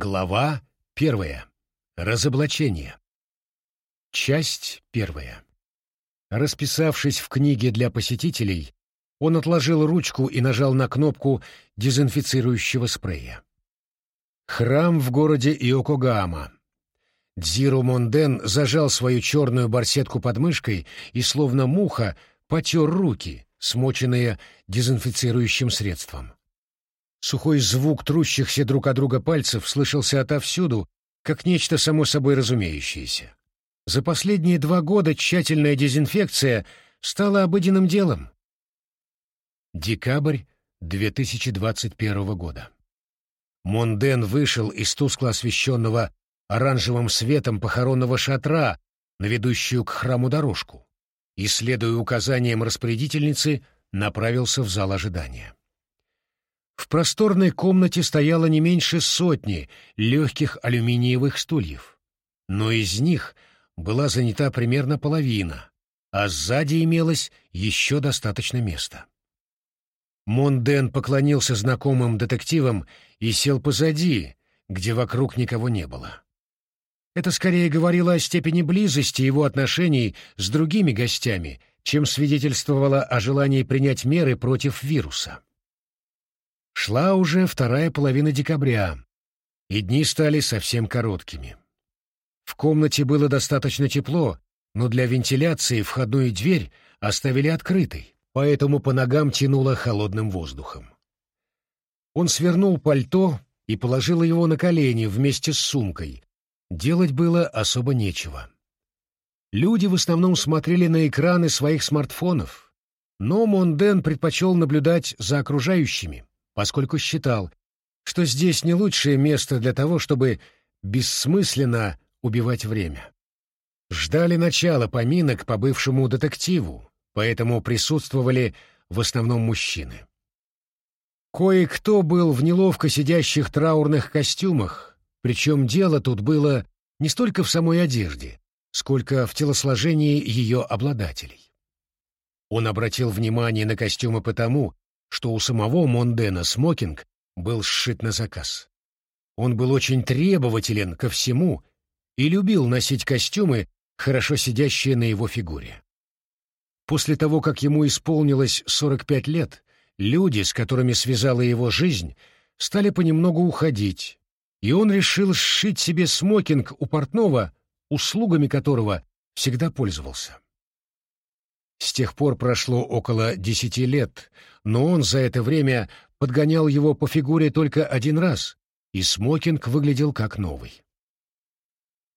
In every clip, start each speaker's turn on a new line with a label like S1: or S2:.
S1: Глава первая. Разоблачение. Часть первая. Расписавшись в книге для посетителей, он отложил ручку и нажал на кнопку дезинфицирующего спрея. Храм в городе Иокогама. Дзиру Монден зажал свою черную барсетку под мышкой и, словно муха, потер руки, смоченные дезинфицирующим средством. Сухой звук трущихся друг от друга пальцев слышался отовсюду, как нечто само собой разумеющееся. За последние два года тщательная дезинфекция стала обыденным делом. Декабрь 2021 года. Монден вышел из тускло освещенного оранжевым светом похоронного шатра на ведущую к храму дорожку и, следуя указаниям распорядительницы, направился в зал ожидания. В просторной комнате стояло не меньше сотни легких алюминиевых стульев, но из них была занята примерно половина, а сзади имелось еще достаточно места. Монден поклонился знакомым детективам и сел позади, где вокруг никого не было. Это скорее говорило о степени близости его отношений с другими гостями, чем свидетельствовало о желании принять меры против вируса. Шла уже вторая половина декабря, и дни стали совсем короткими. В комнате было достаточно тепло, но для вентиляции входную дверь оставили открытой, поэтому по ногам тянуло холодным воздухом. Он свернул пальто и положил его на колени вместе с сумкой. Делать было особо нечего. Люди в основном смотрели на экраны своих смартфонов, но Монден предпочел наблюдать за окружающими, поскольку считал, что здесь не лучшее место для того, чтобы бессмысленно убивать время. Ждали начала поминок по бывшему детективу, поэтому присутствовали в основном мужчины. Кое-кто был в неловко сидящих траурных костюмах, причем дело тут было не столько в самой одежде, сколько в телосложении ее обладателей. Он обратил внимание на костюмы потому, что у самого Мондена смокинг был сшит на заказ. Он был очень требователен ко всему и любил носить костюмы, хорошо сидящие на его фигуре. После того, как ему исполнилось 45 лет, люди, с которыми связала его жизнь, стали понемногу уходить, и он решил сшить себе смокинг у портного, услугами которого всегда пользовался. С тех пор прошло около десяти лет, но он за это время подгонял его по фигуре только один раз, и смокинг выглядел как новый.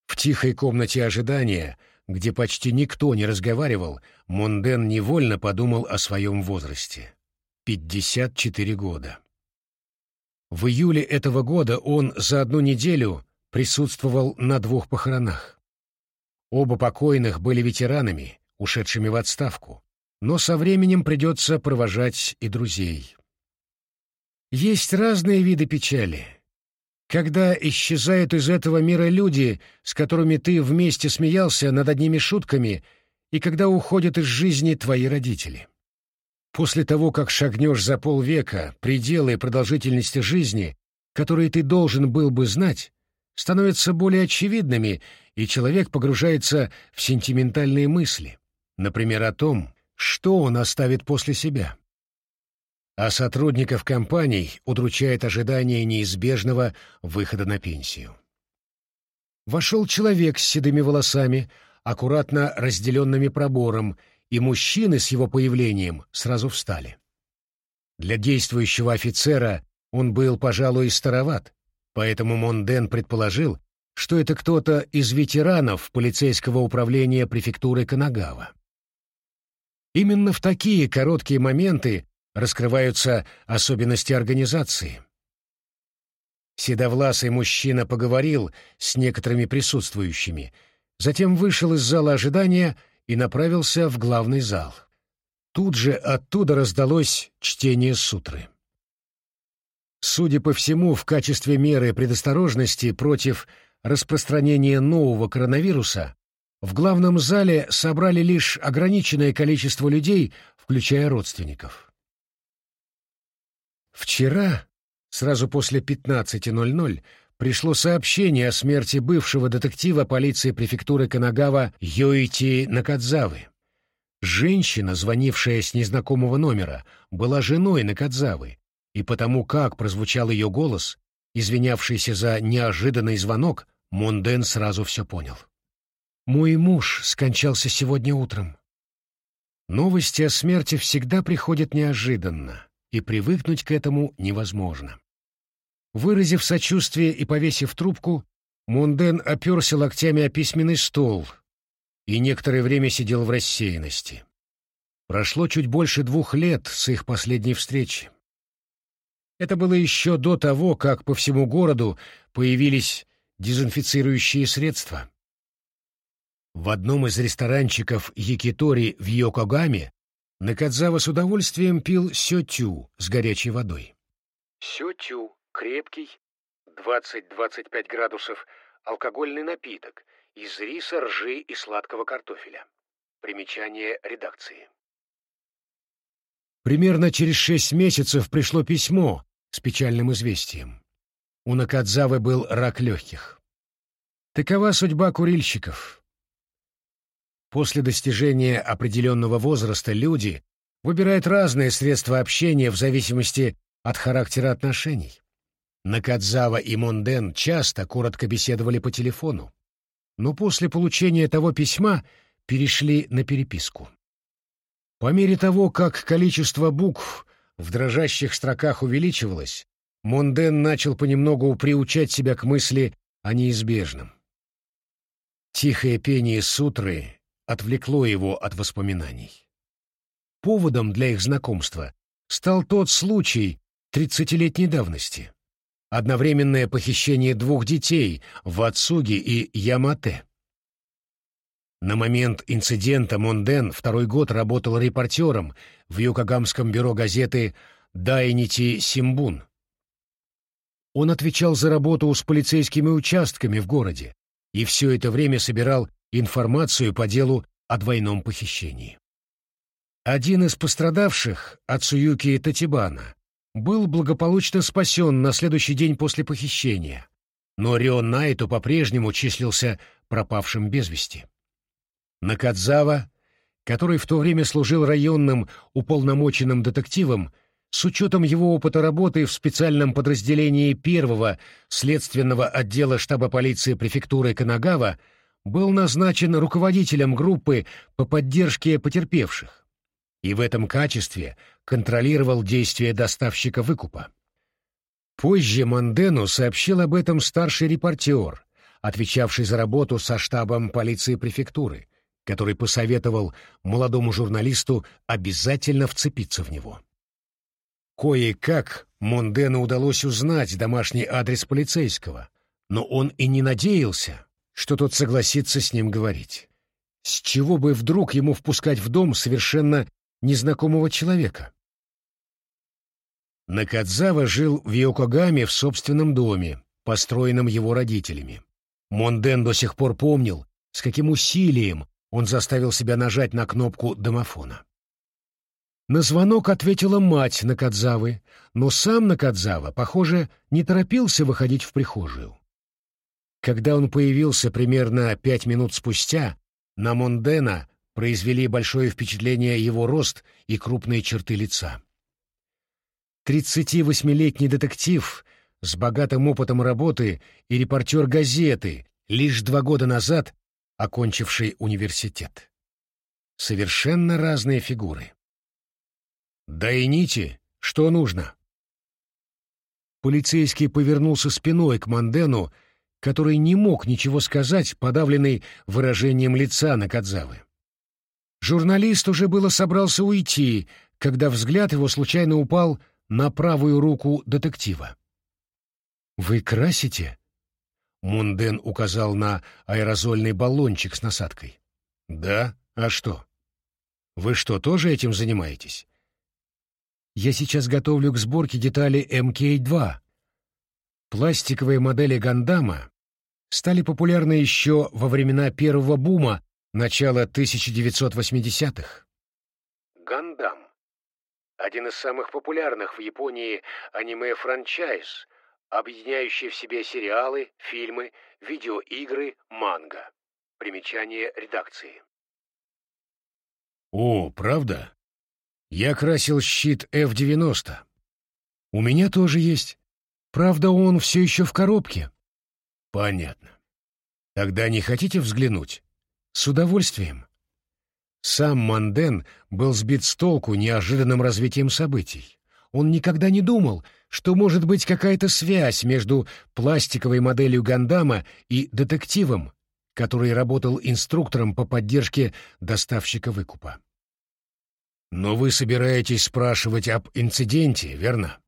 S1: В тихой комнате ожидания, где почти никто не разговаривал, Монден невольно подумал о своем возрасте. 54 года. В июле этого года он за одну неделю присутствовал на двух похоронах. Оба покойных были ветеранами, ушедшими в отставку, но со временем придется провожать и друзей. Есть разные виды печали. Когда исчезают из этого мира люди, с которыми ты вместе смеялся над одними шутками, и когда уходят из жизни твои родители. После того, как шагнешь за полвека, пределы продолжительности жизни, которые ты должен был бы знать, становятся более очевидными, и человек погружается в сентиментальные мысли. Например, о том, что он оставит после себя. А сотрудников компаний удручает ожидание неизбежного выхода на пенсию. Вошел человек с седыми волосами, аккуратно разделенными пробором, и мужчины с его появлением сразу встали. Для действующего офицера он был, пожалуй, староват, поэтому Монден предположил, что это кто-то из ветеранов полицейского управления префектуры Канагава. Именно в такие короткие моменты раскрываются особенности организации. Седовласый мужчина поговорил с некоторыми присутствующими, затем вышел из зала ожидания и направился в главный зал. Тут же оттуда раздалось чтение сутры. Судя по всему, в качестве меры предосторожности против распространения нового коронавируса в главном зале собрали лишь ограниченное количество людей, включая родственников. Вчера, сразу после 15.00, пришло сообщение о смерти бывшего детектива полиции префектуры Канагава Йоити Накадзавы. Женщина, звонившая с незнакомого номера, была женой Накадзавы, и потому как прозвучал ее голос, извинявшийся за неожиданный звонок, Монден сразу все понял. «Мой муж скончался сегодня утром». Новости о смерти всегда приходят неожиданно, и привыкнуть к этому невозможно. Выразив сочувствие и повесив трубку, Монден оперся локтями о письменный стол и некоторое время сидел в рассеянности. Прошло чуть больше двух лет с их последней встречи. Это было еще до того, как по всему городу появились дезинфицирующие средства. В одном из ресторанчиков Якитори в Йокогаме Накадзава с удовольствием пил сётю с горячей водой. Сётю — крепкий, 20-25 градусов, алкогольный напиток из риса, ржи и сладкого картофеля. Примечание редакции. Примерно через шесть месяцев пришло письмо с печальным известием. У Накадзавы был рак легких. Такова судьба курильщиков. После достижения определенного возраста люди выбирают разные средства общения в зависимости от характера отношений. Накадзава и Монден часто коротко беседовали по телефону, но после получения того письма перешли на переписку. По мере того, как количество букв в дрожащих строках увеличивалось, Монден начал понемногу приучать себя к мысли о неизбежном. Тихое пение сутры отвлекло его от воспоминаний. Поводом для их знакомства стал тот случай тридцатилетней давности. Одновременное похищение двух детей в Ацуги и Ямате. На момент инцидента Монден второй год работал репортером в Юкогамском бюро газеты «Дайнити Симбун», он отвечал за работу с полицейскими участками в городе и все это время собирал информацию по делу о двойном похищении. Один из пострадавших, Ацуюки Татибана, был благополучно спасен на следующий день после похищения, но Рион Найту по-прежнему числился пропавшим без вести. Накадзава, который в то время служил районным уполномоченным детективом, с учетом его опыта работы в специальном подразделении первого следственного отдела штаба полиции префектуры Канагава, был назначен руководителем группы по поддержке потерпевших и в этом качестве контролировал действия доставщика выкупа. Позже Мандену сообщил об этом старший репортер, отвечавший за работу со штабом полиции префектуры, который посоветовал молодому журналисту обязательно вцепиться в него. Кое-как Мондену удалось узнать домашний адрес полицейского, но он и не надеялся, что тот согласится с ним говорить. С чего бы вдруг ему впускать в дом совершенно незнакомого человека? Накадзава жил в Йокогаме в собственном доме, построенном его родителями. Монден до сих пор помнил, с каким усилием он заставил себя нажать на кнопку домофона. На звонок ответила мать Накадзавы, но сам Накадзава, похоже, не торопился выходить в прихожую. Когда он появился примерно пять минут спустя, на Мондена произвели большое впечатление его рост и крупные черты лица. 38-летний детектив с богатым опытом работы и репортер газеты, лишь два года назад окончивший университет. Совершенно разные фигуры. «Да и нити, что нужно?» Полицейский повернулся спиной к Мандену, который не мог ничего сказать, подавленный выражением лица на Кадзавы. Журналист уже было собрался уйти, когда взгляд его случайно упал на правую руку детектива. «Вы красите?» Мунден указал на аэрозольный баллончик с насадкой. «Да? А что? Вы что, тоже этим занимаетесь?» Я сейчас готовлю к сборке детали МК-2. Пластиковые модели Гандама стали популярны еще во времена первого бума начала 1980-х. Гандам — один из самых популярных в Японии аниме-франчайз объединяющая в себе сериалы, фильмы, видеоигры, манго. Примечание редакции. О, правда? Я красил щит F-90. У меня тоже есть. Правда, он все еще в коробке. Понятно. Тогда не хотите взглянуть? С удовольствием. Сам Манден был сбит с толку неожиданным развитием событий. Он никогда не думал, что может быть какая-то связь между пластиковой моделью Гандама и детективом, который работал инструктором по поддержке доставщика выкупа. Но вы собираетесь спрашивать об инциденте, верно?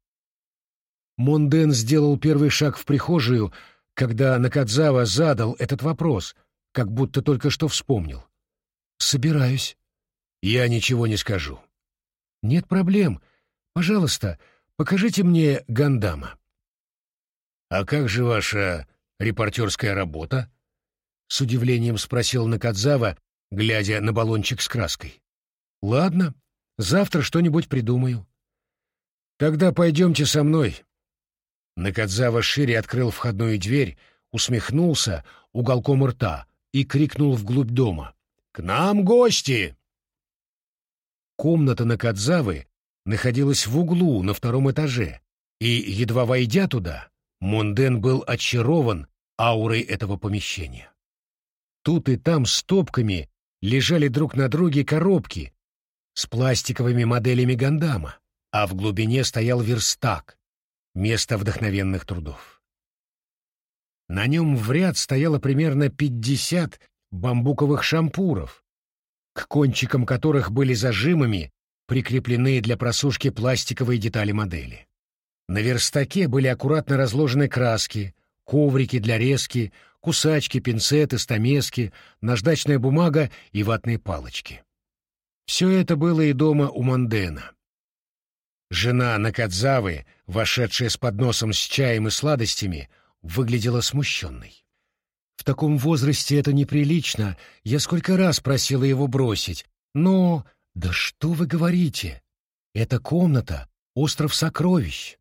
S1: Монден сделал первый шаг в прихожую, когда Накадзава задал этот вопрос, как будто только что вспомнил. «Собираюсь». «Я ничего не скажу». «Нет проблем. Пожалуйста, покажите мне Гандама». «А как же ваша репортерская работа?» — с удивлением спросил Накадзава, глядя на баллончик с краской. «Ладно, завтра что-нибудь придумаю». «Тогда пойдемте со мной». Накадзава шире открыл входную дверь, усмехнулся уголком рта и крикнул вглубь дома. «К нам гости!» Комната Накадзавы находилась в углу на втором этаже, и, едва войдя туда, Монден был очарован аурой этого помещения. Тут и там стопками лежали друг на друге коробки с пластиковыми моделями Гандама, а в глубине стоял верстак, место вдохновенных трудов. На нем в ряд стояло примерно пятьдесят бамбуковых шампуров, к кончикам которых были зажимами прикреплены для просушки пластиковые детали модели. На верстаке были аккуратно разложены краски, коврики для резки, кусачки, пинцеты, стамески, наждачная бумага и ватные палочки. Все это было и дома у Мандена. Жена Накадзавы, вошедшая с подносом с чаем и сладостями, выглядела смущенной. В таком возрасте это неприлично. Я сколько раз просила его бросить. Но... Да что вы говорите? Это комната — остров сокровищ.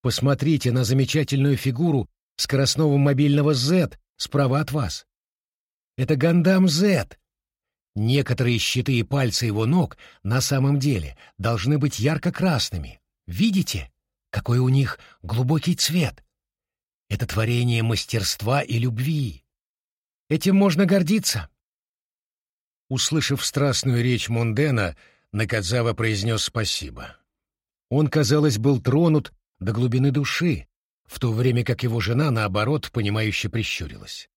S1: Посмотрите на замечательную фигуру скоростного мобильного Z справа от вас. Это Гандам Z. Некоторые щиты и пальцы его ног на самом деле должны быть ярко-красными. Видите, какой у них глубокий цвет? Это творение мастерства и любви. Этим можно гордиться. Услышав страстную речь Мондена, Накадзава произнес спасибо. Он, казалось, был тронут до глубины души, в то время как его жена, наоборот, понимающе прищурилась.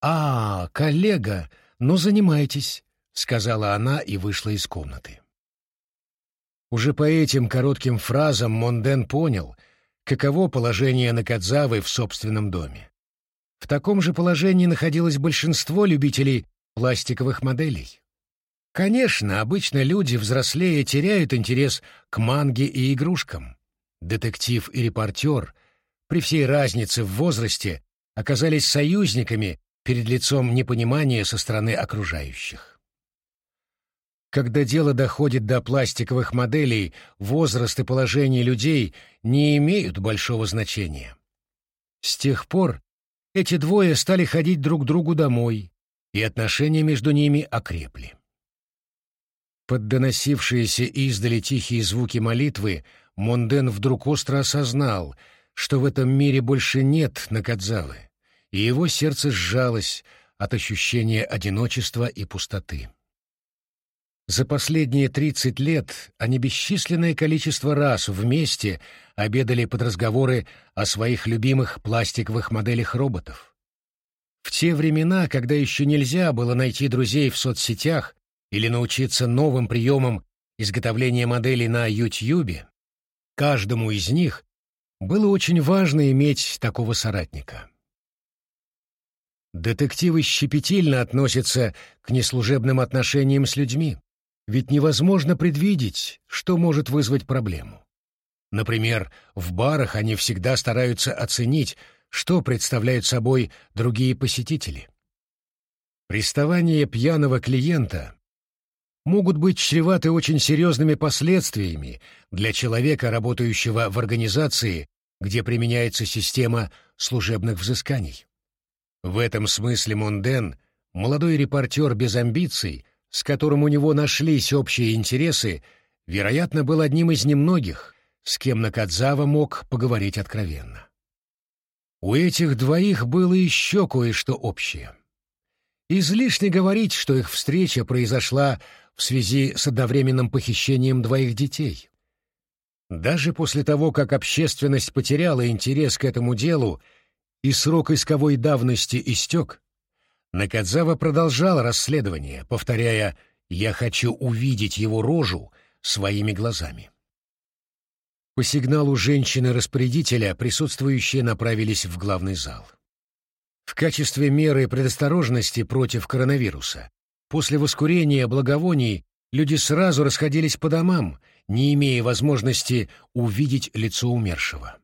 S1: «А, коллега, ну занимайтесь», — сказала она и вышла из комнаты. Уже по этим коротким фразам Монден понял, каково положение Накадзавы в собственном доме. В таком же положении находилось большинство любителей пластиковых моделей. Конечно, обычно люди, взрослее, теряют интерес к манге и игрушкам. Детектив и репортер, при всей разнице в возрасте, оказались союзниками перед лицом непонимания со стороны окружающих. Когда дело доходит до пластиковых моделей, возраст и положение людей не имеют большого значения. С тех пор эти двое стали ходить друг к другу домой, и отношения между ними окрепли. Под доносившиеся издали тихие звуки молитвы Монден вдруг остро осознал, что в этом мире больше нет Накадзавы, и его сердце сжалось от ощущения одиночества и пустоты. За последние тридцать лет они бесчисленное количество раз вместе обедали под разговоры о своих любимых пластиковых моделях роботов. В те времена, когда еще нельзя было найти друзей в соцсетях или научиться новым приемам изготовления моделей на Ютьюбе, каждому из них было очень важно иметь такого соратника. Детективы щепетильно относятся к неслужебным отношениям с людьми. Ведь невозможно предвидеть, что может вызвать проблему. Например, в барах они всегда стараются оценить, что представляют собой другие посетители. Приставания пьяного клиента могут быть чреваты очень серьезными последствиями для человека, работающего в организации, где применяется система служебных взысканий. В этом смысле Монден — молодой репортер без амбиций, с которым у него нашлись общие интересы, вероятно, был одним из немногих, с кем Накадзава мог поговорить откровенно. У этих двоих было еще кое-что общее. Излишне говорить, что их встреча произошла в связи с одновременным похищением двоих детей. Даже после того, как общественность потеряла интерес к этому делу и срок исковой давности истек, Накадзава продолжал расследование, повторяя «Я хочу увидеть его рожу своими глазами». По сигналу женщины-распорядителя присутствующие направились в главный зал. В качестве меры предосторожности против коронавируса после воскурения благовоний люди сразу расходились по домам, не имея возможности увидеть лицо умершего.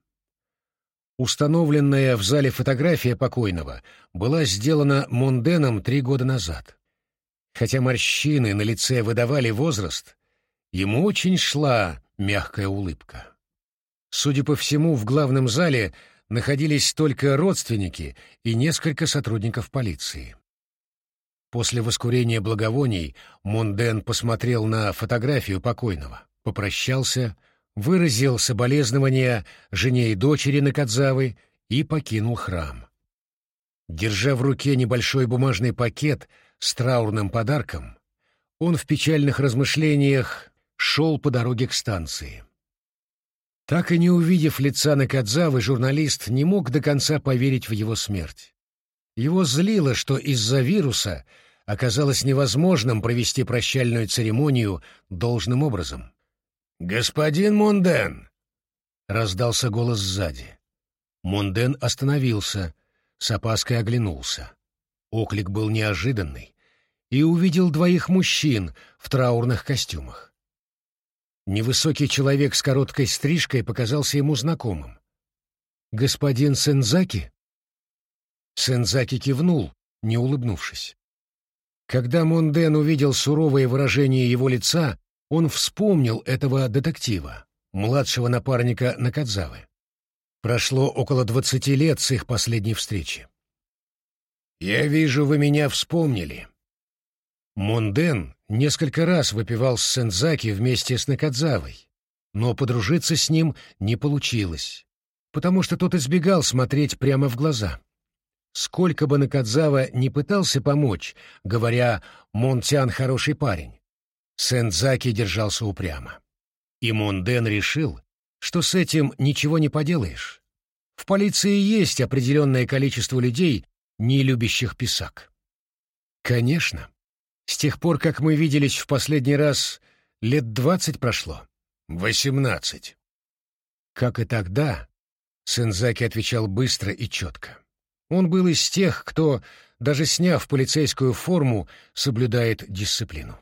S1: Установленная в зале фотография покойного была сделана Монденом три года назад. Хотя морщины на лице выдавали возраст, ему очень шла мягкая улыбка. Судя по всему, в главном зале находились только родственники и несколько сотрудников полиции. После воскурения благовоний Монден посмотрел на фотографию покойного, попрощался, выразил соболезнования жене и дочери Накадзавы и покинул храм. Держа в руке небольшой бумажный пакет с траурным подарком, он в печальных размышлениях шел по дороге к станции. Так и не увидев лица Накадзавы, журналист не мог до конца поверить в его смерть. Его злило, что из-за вируса оказалось невозможным провести прощальную церемонию должным образом. «Господин Монден!» — раздался голос сзади. Монден остановился, с опаской оглянулся. Оклик был неожиданный и увидел двоих мужчин в траурных костюмах. Невысокий человек с короткой стрижкой показался ему знакомым. «Господин Сензаки?» Сензаки кивнул, не улыбнувшись. Когда Монден увидел суровое выражение его лица, он вспомнил этого детектива, младшего напарника Накадзавы. Прошло около двадцати лет с их последней встречи. «Я вижу, вы меня вспомнили», Монден несколько раз выпивал с Сензаки вместе с Накадзавой, но подружиться с ним не получилось, потому что тот избегал смотреть прямо в глаза. Сколько бы Накадзава не пытался помочь, говоря «Монтян хороший парень», Сензаки держался упрямо. И Монден решил, что с этим ничего не поделаешь. В полиции есть определенное количество людей, не любящих писак. Конечно, с тех пор, как мы виделись в последний раз, лет двадцать прошло. Восемнадцать. Как и тогда, Сензаки отвечал быстро и четко. Он был из тех, кто, даже сняв полицейскую форму, соблюдает дисциплину.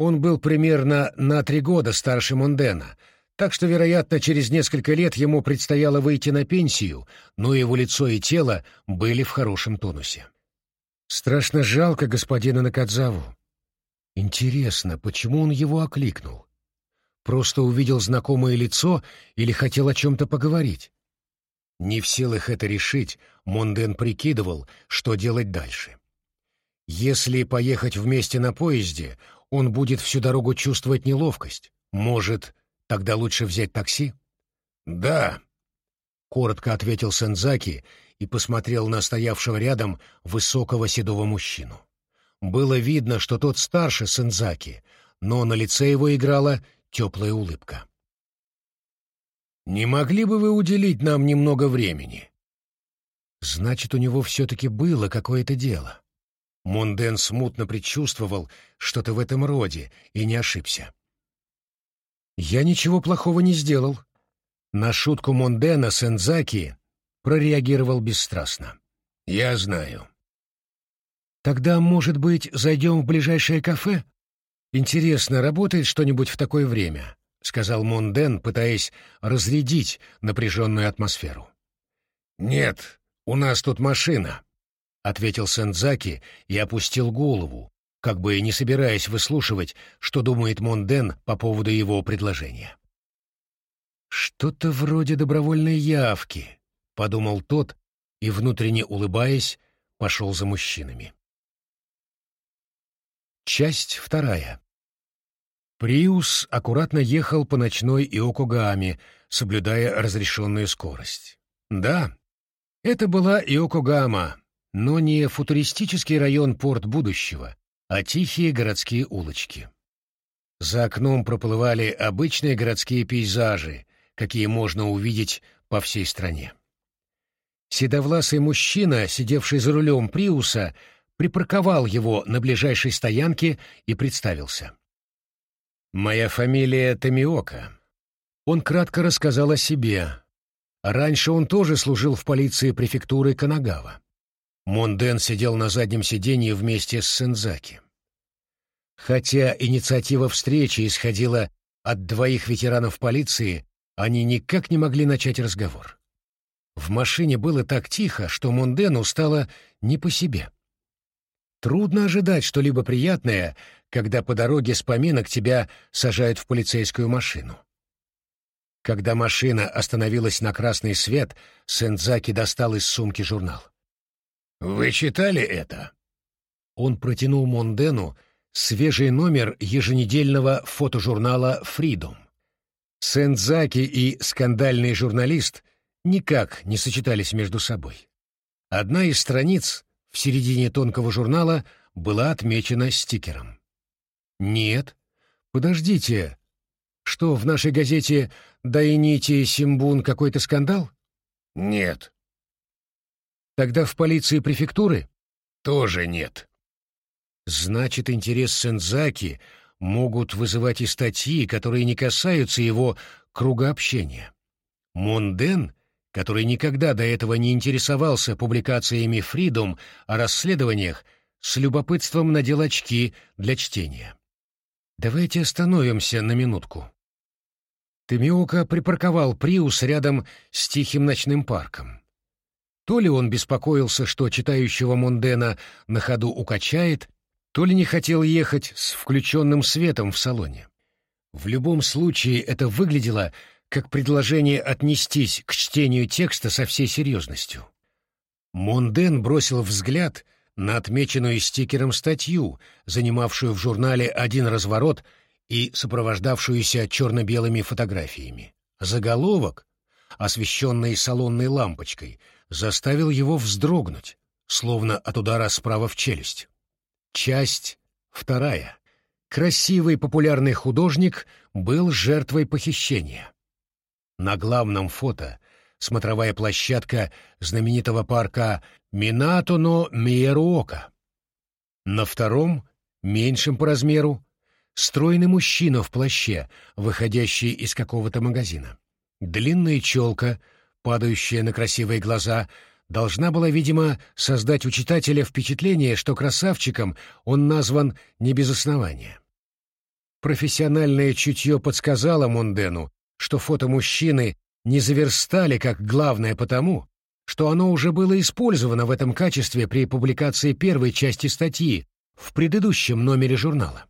S1: Он был примерно на три года старше Мондена, так что, вероятно, через несколько лет ему предстояло выйти на пенсию, но его лицо и тело были в хорошем тонусе. Страшно жалко господина Накадзаву. Интересно, почему он его окликнул? Просто увидел знакомое лицо или хотел о чем-то поговорить? Не в силах это решить, Монден прикидывал, что делать дальше. Если поехать вместе на поезде, он будет всю дорогу чувствовать неловкость. Может, тогда лучше взять такси? «Да», — коротко ответил Сензаки и посмотрел на стоявшего рядом высокого седого мужчину. Было видно, что тот старше Сензаки, но на лице его играла теплая улыбка. «Не могли бы вы уделить нам немного времени?» Значит, у него все-таки было какое-то дело. Монден смутно предчувствовал что-то в этом роде и не ошибся. «Я ничего плохого не сделал». На шутку Мондена Сензаки прореагировал бесстрастно. «Я знаю». «Тогда, может быть, зайдем в ближайшее кафе? Интересно, работает что-нибудь в такое время?» — сказал Монден, пытаясь разрядить напряженную атмосферу. «Нет, у нас тут машина», — ответил Сензаки и опустил голову, как бы не собираясь выслушивать, что думает Монден по поводу его предложения. «Что-то вроде добровольной явки», — подумал тот и, внутренне улыбаясь, пошел за мужчинами. Часть вторая. Приус аккуратно ехал по ночной Иокогаме, соблюдая разрешенную скорость. Да, это была Иокогама, но не футуристический район порт будущего, а тихие городские улочки. За окном проплывали обычные городские пейзажи, какие можно увидеть по всей стране. Седовласый мужчина, сидевший за рулем Приуса, припарковал его на ближайшей стоянке и представился. «Моя фамилия Тамиока». Он кратко рассказал о себе. Раньше он тоже служил в полиции префектуры Канагава. Монден сидел на заднем сиденье вместе с Сензаки. Хотя инициатива встречи исходила от двоих ветеранов полиции, они никак не могли начать разговор. В машине было так тихо, что Мондену стало не по себе. Трудно ожидать что-либо приятное, когда по дороге с поминок тебя сажают в полицейскую машину. Когда машина остановилась на красный свет, Сензаки достал из сумки журнал. «Вы читали это?» Он протянул Мондену свежий номер еженедельного фотожурнала «Фридом». Сензаки и скандальный журналист никак не сочетались между собой. Одна из страниц в середине тонкого журнала была отмечена стикером. «Нет. Подождите. Что, в нашей газете «Дайнити Симбун» какой-то скандал?»
S2: «Нет».
S1: Тогда в полиции префектуры?
S2: Тоже нет.
S1: Значит, интерес Сензаки могут вызывать и статьи, которые не касаются его круга общения. Монден, который никогда до этого не интересовался публикациями Фридом о расследованиях, с любопытством надел очки для чтения. Давайте остановимся на минутку. Тымиока припарковал Приус рядом с тихим ночным парком. То ли он беспокоился, что читающего Мондена на ходу укачает, то ли не хотел ехать с включенным светом в салоне. В любом случае это выглядело как предложение отнестись к чтению текста со всей серьезностью. Монден бросил взгляд на отмеченную стикером статью, занимавшую в журнале один разворот и сопровождавшуюся черно-белыми фотографиями. Заголовок, освещенный салонной лампочкой, заставил его вздрогнуть, словно от удара справа в челюсть. Часть вторая. Красивый популярный художник был жертвой похищения. На главном фото смотровая площадка знаменитого парка Минатоно Миеруока. На втором, меньшем по размеру, стройный мужчина в плаще, выходящий из какого-то магазина. Длинная челка, падающая на красивые глаза, должна была, видимо, создать у читателя впечатление, что красавчиком он назван не без основания. Профессиональное чутье подсказало Мондену, что фото мужчины не заверстали как главное потому, что оно уже было использовано в этом качестве при публикации первой части статьи в предыдущем номере журнала.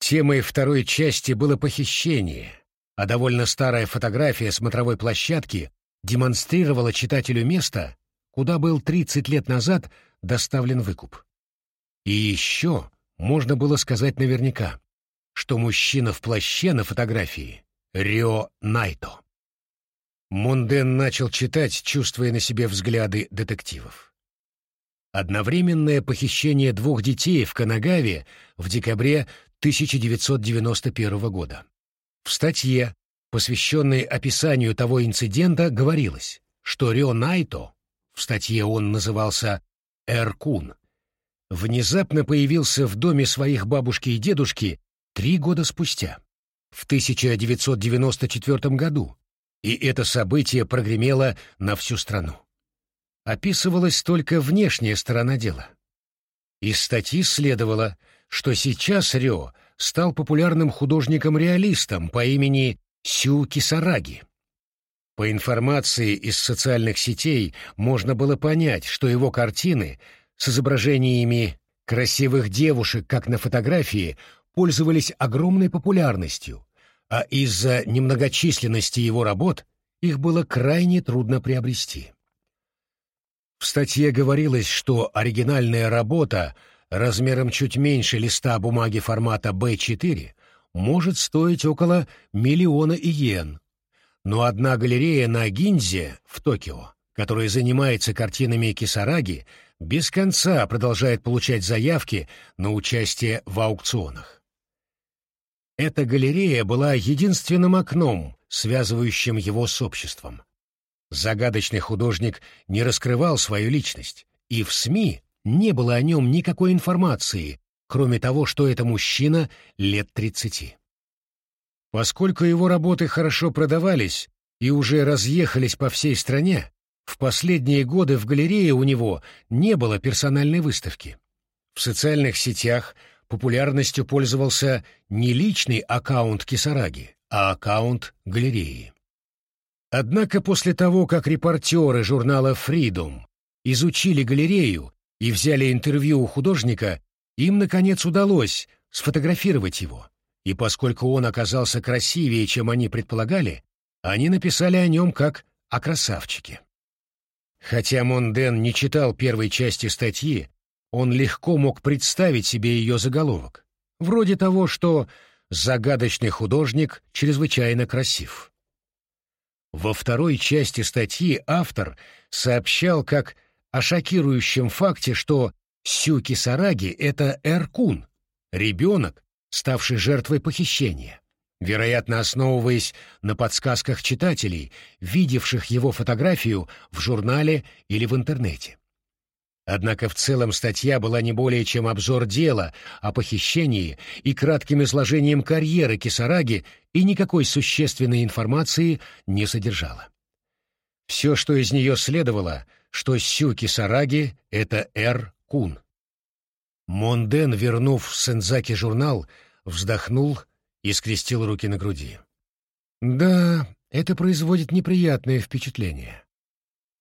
S1: Темой второй части было похищение, а довольно старая фотография смотровой площадки демонстрировала читателю место, куда был 30 лет назад доставлен выкуп. И еще можно было сказать наверняка, что мужчина в плаще на фотографии — Рио Найто. Монден начал читать, чувствуя на себе взгляды детективов. Одновременное похищение двух детей в Канагаве в декабре 1991 года. В статье, посвященной описанию того инцидента, говорилось, что Рио Найто в статье он назывался Эркун, внезапно появился в доме своих бабушки и дедушки три года спустя, в 1994 году, и это событие прогремело на всю страну. Описывалась только внешняя сторона дела. Из статьи следовало, что сейчас Рё стал популярным художником-реалистом по имени Сю Кисараги. По информации из социальных сетей можно было понять, что его картины с изображениями красивых девушек, как на фотографии, пользовались огромной популярностью, а из-за немногочисленности его работ их было крайне трудно приобрести. В статье говорилось, что оригинальная работа размером чуть меньше листа бумаги формата B4 может стоить около миллиона иен, но одна галерея на Гинзе в Токио, которая занимается картинами Кисараги, без конца продолжает получать заявки на участие в аукционах. Эта галерея была единственным окном, связывающим его с обществом. Загадочный художник не раскрывал свою личность, и в СМИ не было о нем никакой информации, кроме того, что это мужчина лет 30. Поскольку его работы хорошо продавались и уже разъехались по всей стране, в последние годы в галерее у него не было персональной выставки. В социальных сетях популярностью пользовался не личный аккаунт Кисараги, а аккаунт галереи. Однако после того, как репортеры журнала Freedom изучили галерею и взяли интервью у художника, им, наконец, удалось сфотографировать его. И поскольку он оказался красивее, чем они предполагали, они написали о нем как о красавчике. Хотя Монден не читал первой части статьи, он легко мог представить себе ее заголовок, вроде того, что «загадочный художник чрезвычайно красив». Во второй части статьи автор сообщал как о шокирующем факте, что Сюки Сараги — это Эркун, ребенок, ставший жертвой похищения вероятно, основываясь на подсказках читателей, видевших его фотографию в журнале или в интернете. Однако в целом статья была не более чем обзор дела о похищении и кратким изложением карьеры Кисараги и никакой существенной информации не содержала. Все, что из нее следовало, что Сю Кисараги — это Эр Кун. Монден, вернув Сензаки журнал, вздохнул и скрестил руки на груди. Да, это производит неприятное впечатление.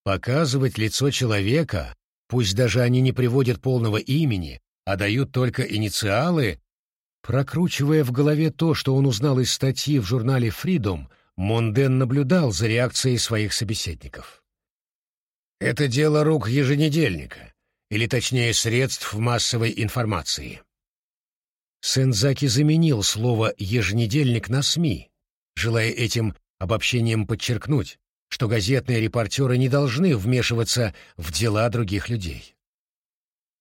S1: Показывать лицо человека, пусть даже они не приводят полного имени, а дают только инициалы, прокручивая в голове то, что он узнал из статьи в журнале Freedom, Монден наблюдал за реакцией своих собеседников. Это дело рук еженедельника, или точнее средств массовой информации. Сензаки заменил слово «еженедельник» на СМИ, желая этим обобщением подчеркнуть, что газетные репортеры не должны вмешиваться в дела других людей.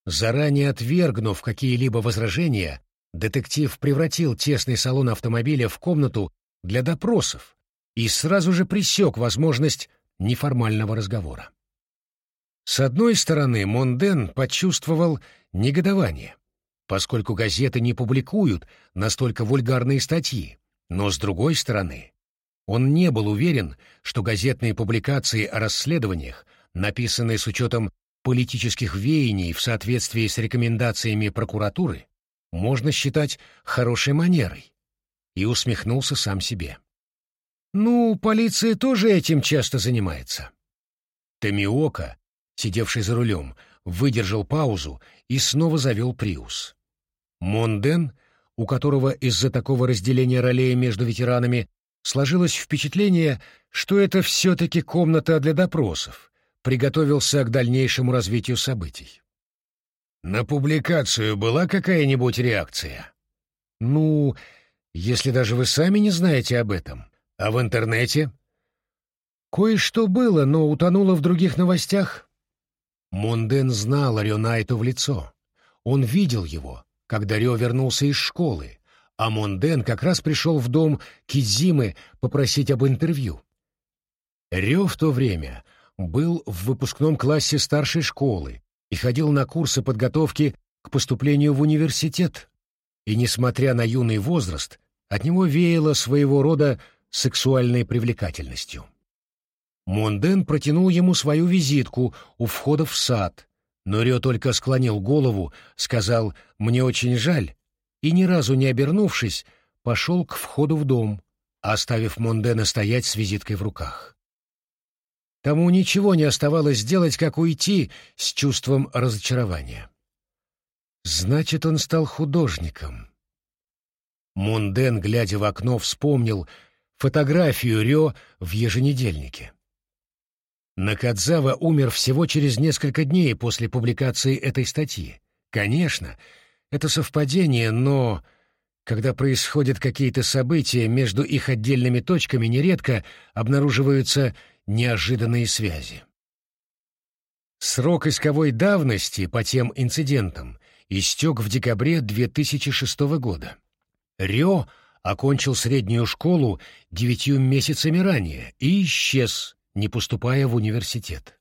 S1: Заранее отвергнув какие-либо возражения, детектив превратил тесный салон автомобиля в комнату для допросов и сразу же пресек возможность неформального разговора. С одной стороны, Монден почувствовал негодование поскольку газеты не публикуют настолько вульгарные статьи, но, с другой стороны, он не был уверен, что газетные публикации о расследованиях, написанные с учетом политических веяний в соответствии с рекомендациями прокуратуры, можно считать хорошей манерой, и усмехнулся сам себе. «Ну, полиция тоже этим часто занимается». Томиока, сидевший за рулем, выдержал паузу и снова завел Приус. Монден, у которого из-за такого разделения ролей между ветеранами сложилось впечатление, что это все-таки комната для допросов, приготовился к дальнейшему развитию событий. «На публикацию была какая-нибудь реакция?» «Ну, если даже вы сами не знаете об этом. А в интернете?» «Кое-что было, но утонуло в других новостях». Монден знал Рюнайту в лицо. Он видел его, когда Рё вернулся из школы, а Монден как раз пришел в дом Кизимы попросить об интервью. Рё в то время был в выпускном классе старшей школы и ходил на курсы подготовки к поступлению в университет, и, несмотря на юный возраст, от него веяло своего рода сексуальной привлекательностью. Монден протянул ему свою визитку у входа в сад, но Рё только склонил голову, сказал «мне очень жаль» и, ни разу не обернувшись, пошел к входу в дом, оставив Мондена стоять с визиткой в руках. Тому ничего не оставалось сделать, как уйти с чувством разочарования. Значит, он стал художником. Мунден, глядя в окно, вспомнил фотографию Рё в еженедельнике. Накадзава умер всего через несколько дней после публикации этой статьи. Конечно, это совпадение, но когда происходят какие-то события, между их отдельными точками нередко обнаруживаются неожиданные связи. Срок исковой давности по тем инцидентам истек в декабре 2006 года. Рё окончил среднюю школу девятью месяцами ранее и исчез, не поступая в университет.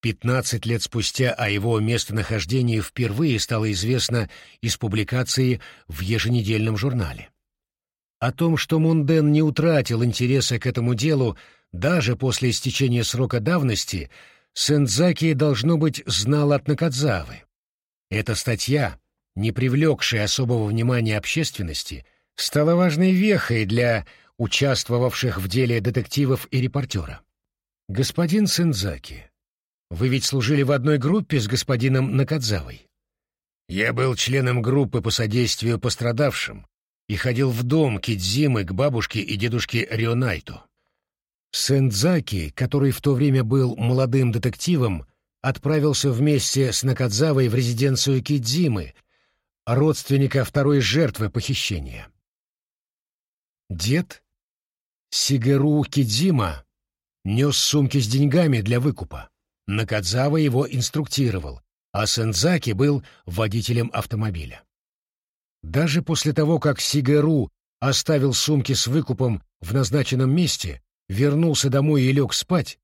S1: Пятнадцать лет спустя о его местонахождении впервые стало известно из публикации в еженедельном журнале. О том, что Мунден не утратил интереса к этому делу даже после истечения срока давности, Сензаки, должно быть, знал от Накадзавы. Эта статья, не привлекшая особого внимания общественности, стала важной вехой для участвовавших в деле детективов и репортера. «Господин Сензаки, вы ведь служили в одной группе с господином Накадзавой?» «Я был членом группы по содействию пострадавшим и ходил в дом Кидзимы к бабушке и дедушке Рионайту. Сендзаки, который в то время был молодым детективом, отправился вместе с Накадзавой в резиденцию Кидзимы, родственника второй жертвы похищения. Дед Сигару Кидзима нес сумки с деньгами для выкупа. Накадзава его инструктировал, а Сензаки был водителем автомобиля. Даже после того, как Сигару оставил сумки с выкупом в назначенном месте, вернулся домой и лег спать,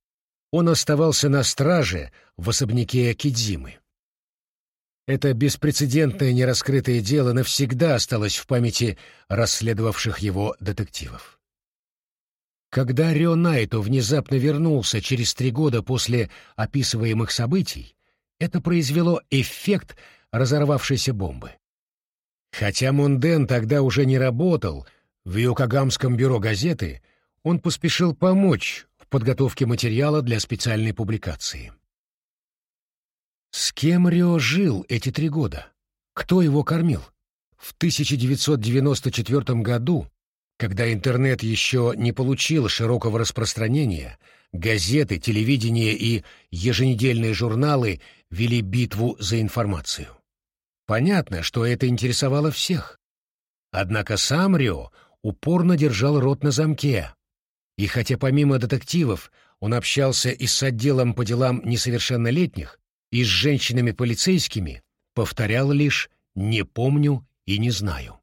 S1: он оставался на страже в особняке Кидзимы. Это беспрецедентное нераскрытое дело навсегда осталось в памяти расследовавших его детективов. Когда Рё Найто внезапно вернулся через три года после описываемых событий, это произвело эффект разорвавшейся бомбы. Хотя Монден тогда уже не работал в Йокогамском бюро газеты, он поспешил помочь в подготовке материала для специальной публикации. С кем Рио жил эти три года? Кто его кормил? В 1994 году, когда интернет еще не получил широкого распространения, газеты, телевидение и еженедельные журналы вели битву за информацию. Понятно, что это интересовало всех. Однако сам Рио упорно держал рот на замке, и хотя помимо детективов он общался и с отделом по делам несовершеннолетних, и с женщинами-полицейскими, повторял лишь «не помню и не знаю».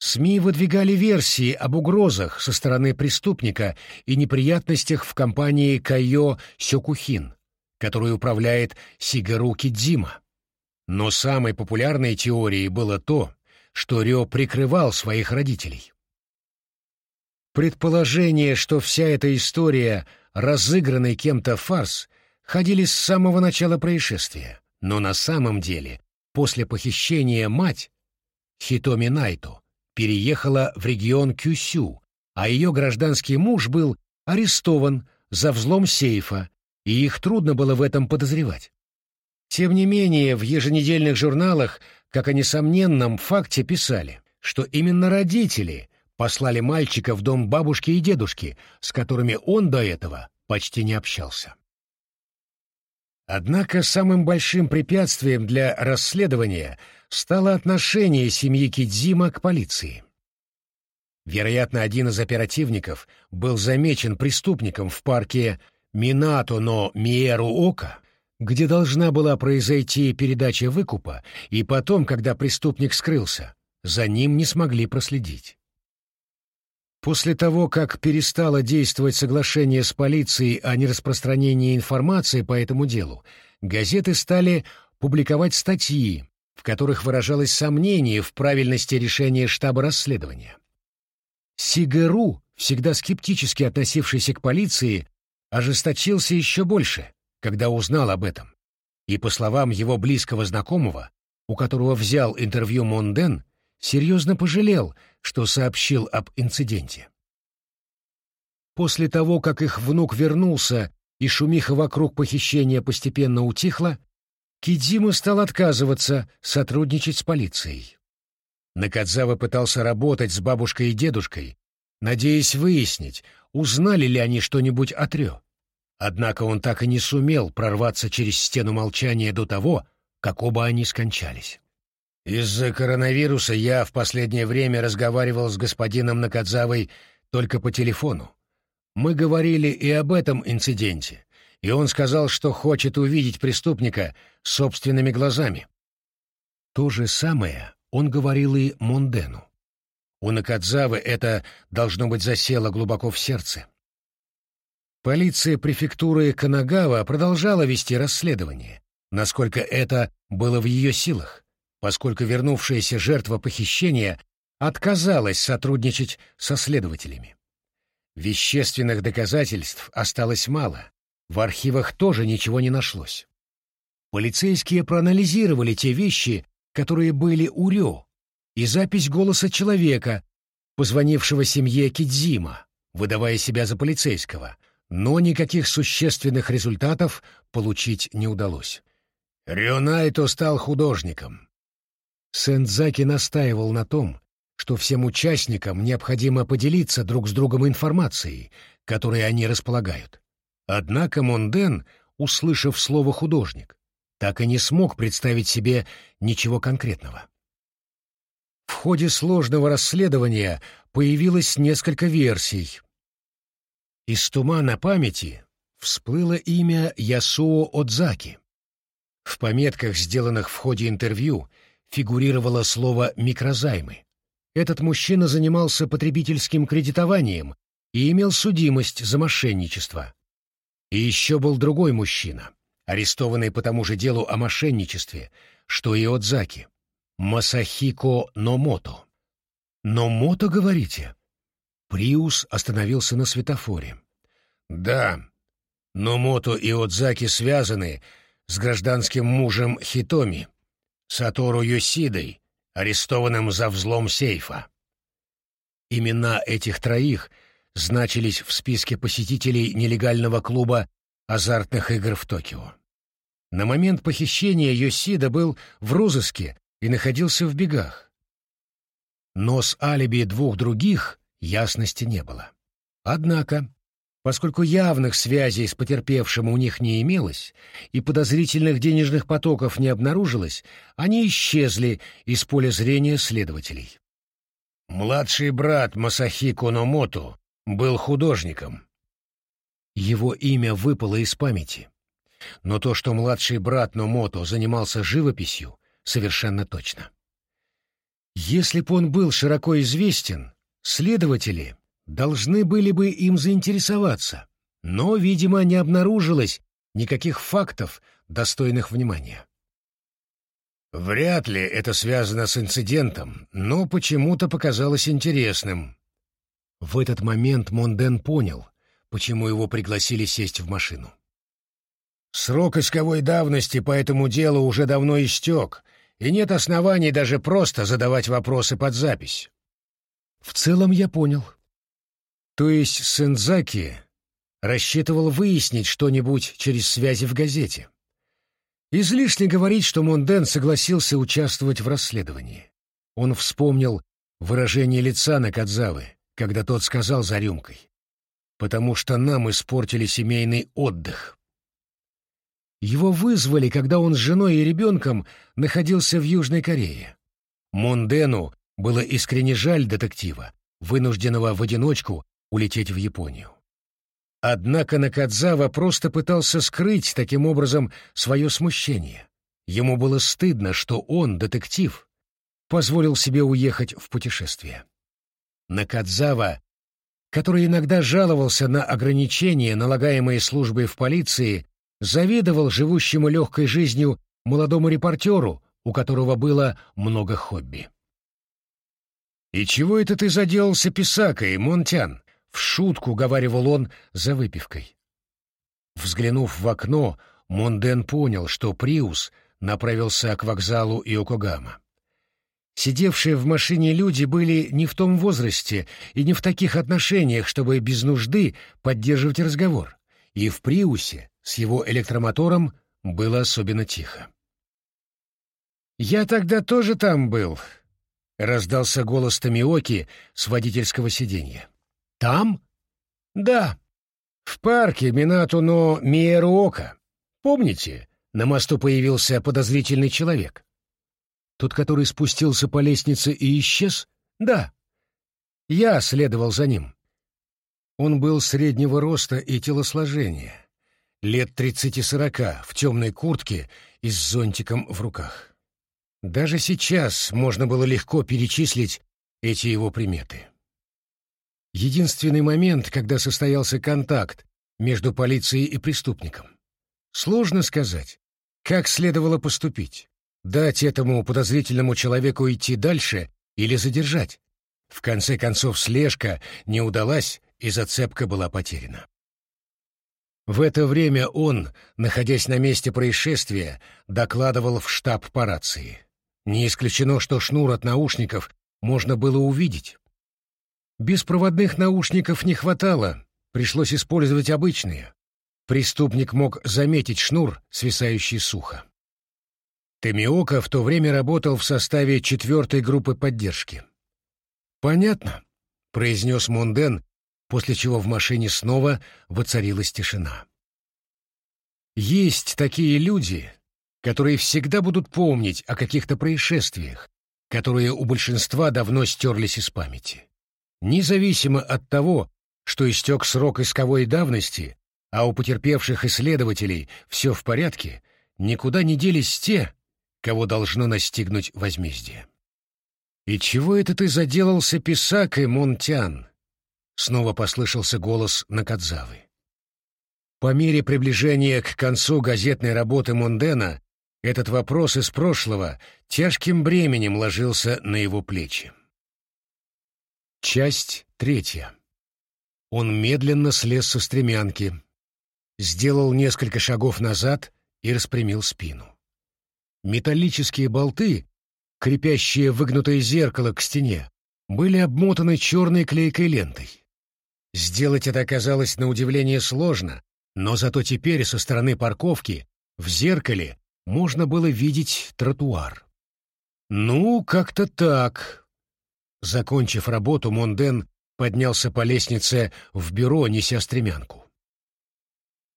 S1: СМИ выдвигали версии об угрозах со стороны преступника и неприятностях в компании Кайо Сёкухин, которой управляет Сигару Кидзима. Но самой популярной теорией было то, что Рё прикрывал своих родителей. Предположение, что вся эта история — разыгранный кем-то фарс, ходили с самого начала происшествия, но на самом деле после похищения мать, Хитоми Найто, переехала в регион Кюсю, а ее гражданский муж был арестован за взлом сейфа, и их трудно было в этом подозревать. Тем не менее, в еженедельных журналах, как о несомненном факте, писали, что именно родители послали мальчика в дом бабушки и дедушки, с которыми он до этого почти не общался. Однако самым большим препятствием для расследования стало отношение семьи Кидзима к полиции. Вероятно, один из оперативников был замечен преступником в парке Минато-но Миеру-Ока, где должна была произойти передача выкупа, и потом, когда преступник скрылся, за ним не смогли проследить. После того, как перестало действовать соглашение с полицией о нераспространении информации по этому делу, газеты стали публиковать статьи, в которых выражалось сомнение в правильности решения штаба расследования. Сигару, всегда скептически относившийся к полиции, ожесточился еще больше, когда узнал об этом. И, по словам его близкого знакомого, у которого взял интервью Монден, серьезно пожалел, что сообщил об инциденте. После того, как их внук вернулся и шумиха вокруг похищения постепенно утихла, Кидзима стал отказываться сотрудничать с полицией. Накадзава пытался работать с бабушкой и дедушкой, надеясь выяснить, узнали ли они что-нибудь о Трё. Однако он так и не сумел прорваться через стену молчания до того, как оба они скончались. Из-за коронавируса я в последнее время разговаривал с господином Накадзавой только по телефону. Мы говорили и об этом инциденте, и он сказал, что хочет увидеть преступника собственными глазами. То же самое он говорил и Мондену. У Накадзавы это, должно быть, засело глубоко в сердце. Полиция префектуры Канагава продолжала вести расследование, насколько это было в ее силах, поскольку вернувшаяся жертва похищения отказалась сотрудничать со следователями. Вещественных доказательств осталось мало, в архивах тоже ничего не нашлось. Полицейские проанализировали те вещи, которые были у Рё, и запись голоса человека, позвонившего семье Кидзима, выдавая себя за полицейского, но никаких существенных результатов получить не удалось. Рионайто стал художником. Сензаки настаивал на том, что всем участникам необходимо поделиться друг с другом информацией, которой они располагают. Однако Монден, услышав слово «художник», так и не смог представить себе ничего конкретного. В ходе сложного расследования появилось несколько версий. Из тумана памяти всплыло имя Ясуо Отзаки. В пометках, сделанных в ходе интервью, фигурировало слово «микрозаймы». Этот мужчина занимался потребительским кредитованием и имел судимость за мошенничество. И еще был другой мужчина, арестованный по тому же делу о мошенничестве, что и Отзаки, Масахико Номото. «Номото, говорите?» Приус остановился на светофоре. «Да, Номото и Отзаки связаны с гражданским мужем Хитоми, Сатору Йосидой, арестованным за взлом сейфа. Имена этих троих значились в списке посетителей нелегального клуба азартных игр в Токио. На момент похищения Йосида был в розыске и находился в бегах. Но с алиби двух других ясности не было. Однако, поскольку явных связей с потерпевшим у них не имелось и подозрительных денежных потоков не обнаружилось, они исчезли из поля зрения следователей. Младший брат Масахико Номото был художником. Его имя выпало из памяти. Но то, что младший брат Номото занимался живописью, совершенно точно. Если б он был широко известен, следователи должны были бы им заинтересоваться, но, видимо, не обнаружилось никаких фактов, достойных внимания. Вряд ли это связано с инцидентом, но почему-то показалось интересным. В этот момент Монден понял, почему его пригласили сесть в машину. Срок исковой давности по этому делу уже давно истек, и нет оснований даже просто задавать вопросы под запись. В целом я понял. То есть Сензаки рассчитывал выяснить что-нибудь через связи в газете. Излишне говорить, что Монден согласился участвовать в расследовании. Он вспомнил выражение лица Накадзавы, когда тот сказал за рюмкой. «Потому что нам испортили семейный отдых». Его вызвали, когда он с женой и ребенком находился в Южной Корее. Мондену было искренне жаль детектива, вынужденного в одиночку улететь в Японию. Однако Накадзава просто пытался скрыть таким образом свое смущение. Ему было стыдно, что он, детектив, позволил себе уехать в путешествие. Накадзава, который иногда жаловался на ограничения, налагаемые службой в полиции, завидовал живущему легкой жизнью молодому репортеру, у которого было много хобби. «И чего это ты заделался писакой, Монтян?» — в шутку говаривал он за выпивкой. Взглянув в окно, Монден понял, что Приус направился к вокзалу Иокогама. Сидевшие в машине люди были не в том возрасте и не в таких отношениях, чтобы без нужды поддерживать разговор, и в Приусе с его электромотором было особенно тихо. «Я тогда тоже там был», раздался голос Томиоки с водительского сиденья. «Там?» «Да. В парке Минато-но Миеруока. Помните, на мосту появился подозрительный человек?» «Тот, который спустился по лестнице и исчез?» «Да. Я следовал за ним». Он был среднего роста и телосложения, лет тридцати-сорока, в темной куртке и с зонтиком в руках. Даже сейчас можно было легко перечислить эти его приметы. Единственный момент, когда состоялся контакт между полицией и преступником. Сложно сказать, как следовало поступить. Дать этому подозрительному человеку идти дальше или задержать. В конце концов, слежка не удалась, и зацепка была потеряна. В это время он, находясь на месте происшествия, докладывал в штаб по рации. Не исключено, что шнур от наушников можно было увидеть. Беспроводных наушников не хватало, пришлось использовать обычные. Преступник мог заметить шнур, свисающий сухо. Темиока в то время работал в составе четвертой группы поддержки. «Понятно», — произнес Монден, после чего в машине снова воцарилась тишина. Есть такие люди, которые всегда будут помнить о каких-то происшествиях, которые у большинства давно стерлись из памяти. Независимо от того, что истек срок исковой давности, а у потерпевших исследователей все в порядке, никуда не делись те, кого должно настигнуть возмездие. «И чего это ты заделался писакой, Монтян?» Снова послышался голос Накадзавы. По мере приближения к концу газетной работы Мондена этот вопрос из прошлого тяжким бременем ложился на его плечи. Часть третья. Он медленно слез со стремянки, сделал несколько шагов назад и распрямил спину. Металлические болты, крепящие выгнутое зеркало к стене, были обмотаны черной клейкой лентой. Сделать это оказалось на удивление сложно, но зато теперь со стороны парковки в зеркале можно было видеть тротуар. «Ну, как-то так». Закончив работу, Монден поднялся по лестнице в бюро, неся стремянку.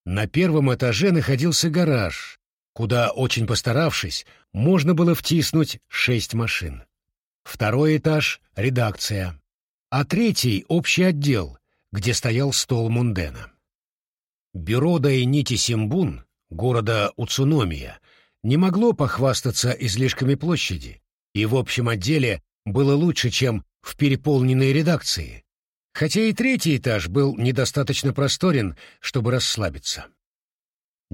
S1: На первом этаже находился гараж, куда, очень постаравшись, можно было втиснуть шесть машин. Второй этаж — редакция, а третий — общий отдел, где стоял стол Мундена. Бюро Дайнити Симбун, города Уцуномия, не могло похвастаться излишками площади, и в общем отделе было лучше, чем в переполненной редакции, хотя и третий этаж был недостаточно просторен, чтобы расслабиться.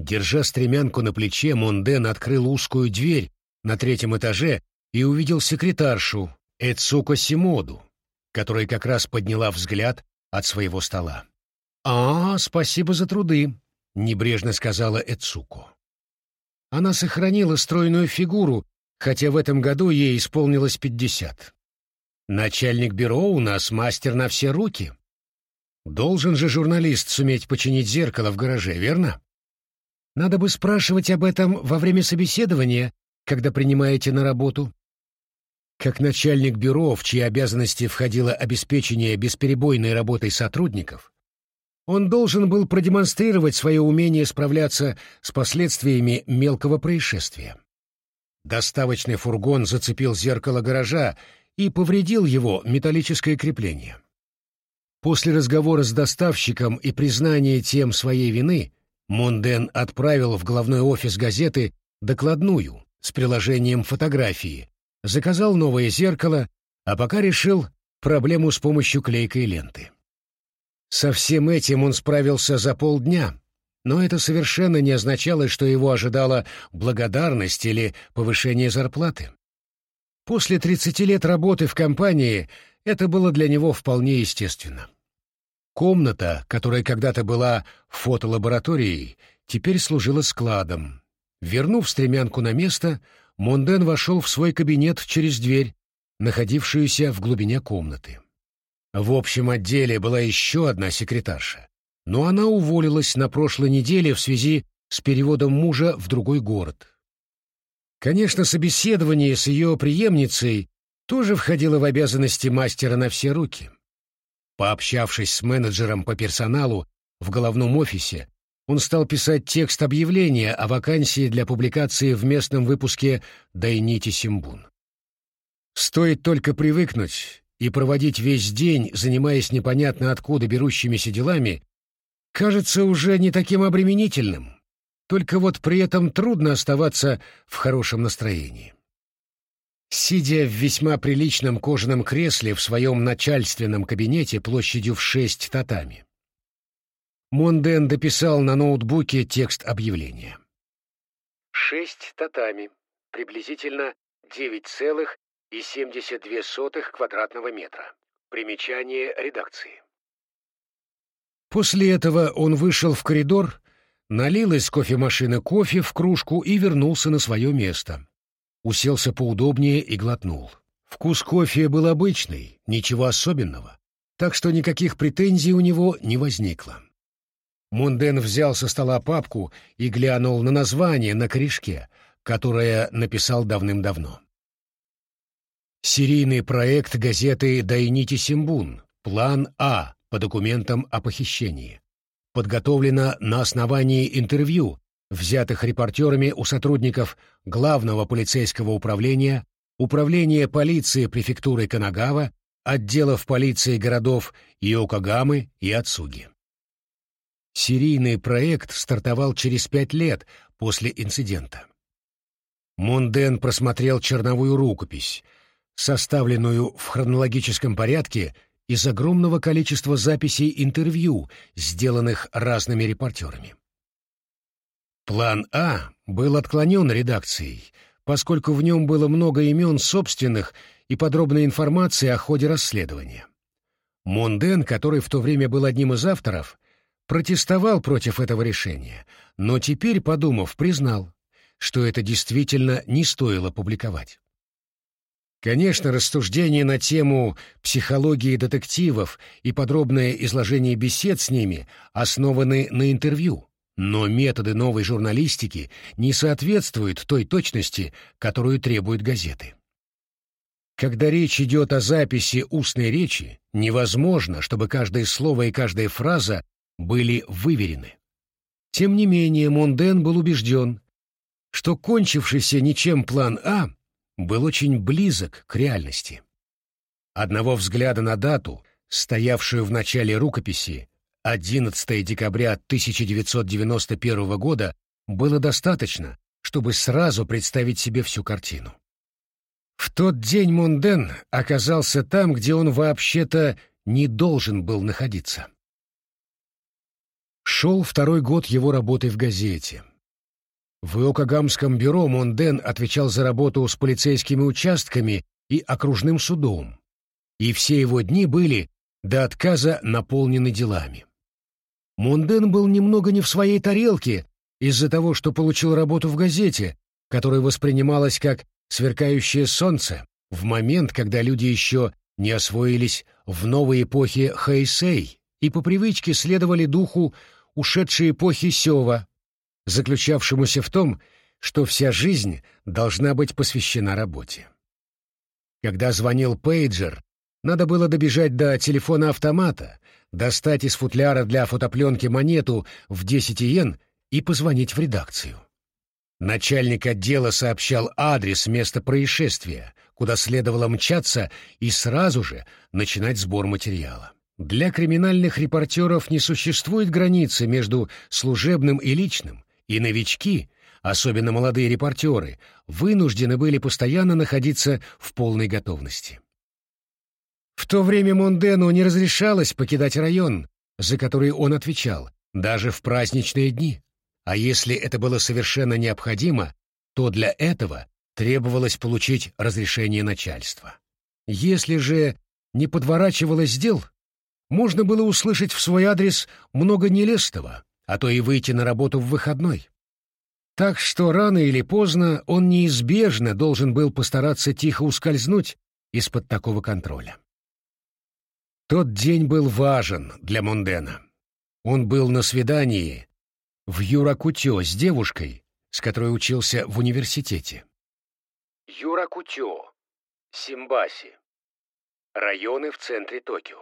S1: Держа стремянку на плече, Монден открыл узкую дверь на третьем этаже и увидел секретаршу Эцуко Симоду, которая как раз подняла взгляд от своего стола. «А, спасибо за труды», — небрежно сказала Эцуко. Она сохранила стройную фигуру, хотя в этом году ей исполнилось пятьдесят. Начальник бюро у нас мастер на все руки. Должен же журналист суметь починить зеркало в гараже, верно? Надо бы спрашивать об этом во время собеседования, когда принимаете на работу. Как начальник бюро, в чьи обязанности входило обеспечение бесперебойной работой сотрудников, он должен был продемонстрировать свое умение справляться с последствиями мелкого происшествия. Доставочный фургон зацепил зеркало гаража и повредил его металлическое крепление. После разговора с доставщиком и признания тем своей вины, Монден отправил в главной офис газеты докладную с приложением фотографии, заказал новое зеркало, а пока решил проблему с помощью клейкой ленты. Со всем этим он справился за полдня, но это совершенно не означало, что его ожидала благодарность или повышение зарплаты. После 30 лет работы в компании это было для него вполне естественно. Комната, которая когда-то была фотолабораторией, теперь служила складом. Вернув стремянку на место, Монден вошел в свой кабинет через дверь, находившуюся в глубине комнаты. В общем отделе была еще одна секретарша, но она уволилась на прошлой неделе в связи с переводом мужа в другой город. Конечно, собеседование с ее преемницей тоже входило в обязанности мастера на все руки. Пообщавшись с менеджером по персоналу в головном офисе, он стал писать текст объявления о вакансии для публикации в местном выпуске «Дайнити Симбун». Стоит только привыкнуть и проводить весь день, занимаясь непонятно откуда берущимися делами, кажется уже не таким обременительным. Только вот при этом трудно оставаться в хорошем настроении. Сидя в весьма приличном кожаном кресле в своем начальственном кабинете площадью в шесть татами, Монден дописал на ноутбуке текст объявления. Шесть татами, приблизительно 9,72 квадратного метра. Примечание редакции. После этого он вышел в коридор, налил из кофемашины кофе в кружку и вернулся на свое место. Уселся поудобнее и глотнул. Вкус кофе был обычный, ничего особенного, так что никаких претензий у него не возникло. Мунден взял со стола папку и глянул на название на корешке, которое написал давным-давно. Серийный проект газеты «Дайнити Симбун», план А по документам о похищении. Подготовлено на основании интервью, взятых репортерами у сотрудников Главного полицейского управления, Управления полиции префектуры Канагава, отделов полиции городов Йокогамы и Ацуги. Серийный проект стартовал через пять лет после инцидента. Монден просмотрел черновую рукопись, составленную в хронологическом порядке из огромного количества записей интервью, сделанных разными репортерами. План А был отклонен редакцией, поскольку в нем было много имен собственных и подробной информации о ходе расследования. Монден, который в то время был одним из авторов, протестовал против этого решения, но теперь, подумав, признал, что это действительно не стоило публиковать. Конечно, рассуждения на тему психологии детективов и подробное изложение бесед с ними основаны на интервью, но методы новой журналистики не соответствуют той точности, которую требуют газеты. Когда речь идет о записи устной речи, невозможно, чтобы каждое слово и каждая фраза были выверены. Тем не менее, Монден был убежден, что кончившийся ничем план А был очень близок к реальности. Одного взгляда на дату, стоявшую в начале рукописи, 11 декабря 1991 года, было достаточно, чтобы сразу представить себе всю картину. В тот день Монден оказался там, где он вообще-то не должен был находиться. Шел второй год его работы в газете. В Иокогамском бюро Монден отвечал за работу с полицейскими участками и окружным судом, и все его дни были до отказа наполнены делами. Монден был немного не в своей тарелке из-за того, что получил работу в газете, которая воспринималась как сверкающее солнце в момент, когда люди еще не освоились в новой эпохе Хэйсэй и по привычке следовали духу ушедшей эпохи Сева, заключавшемуся в том, что вся жизнь должна быть посвящена работе. Когда звонил пейджер, надо было добежать до телефона-автомата, достать из футляра для фотопленки монету в 10 йен и позвонить в редакцию. Начальник отдела сообщал адрес места происшествия, куда следовало мчаться и сразу же начинать сбор материала. Для криминальных репортеров не существует границы между служебным и личным, и новички, особенно молодые репортеры, вынуждены были постоянно находиться в полной готовности. В то время Мондену не разрешалось покидать район, за который он отвечал, даже в праздничные дни. А если это было совершенно необходимо, то для этого требовалось получить разрешение начальства. Если же не подворачивалось дел, можно было услышать в свой адрес много нелестного, а то и выйти на работу в выходной. Так что рано или поздно он неизбежно должен был постараться тихо ускользнуть из-под такого контроля. Тот день был важен для Мондена. Он был на свидании в Юракутё с девушкой, с которой учился в университете. Юракутё Симбаси. Районы в центре Токио.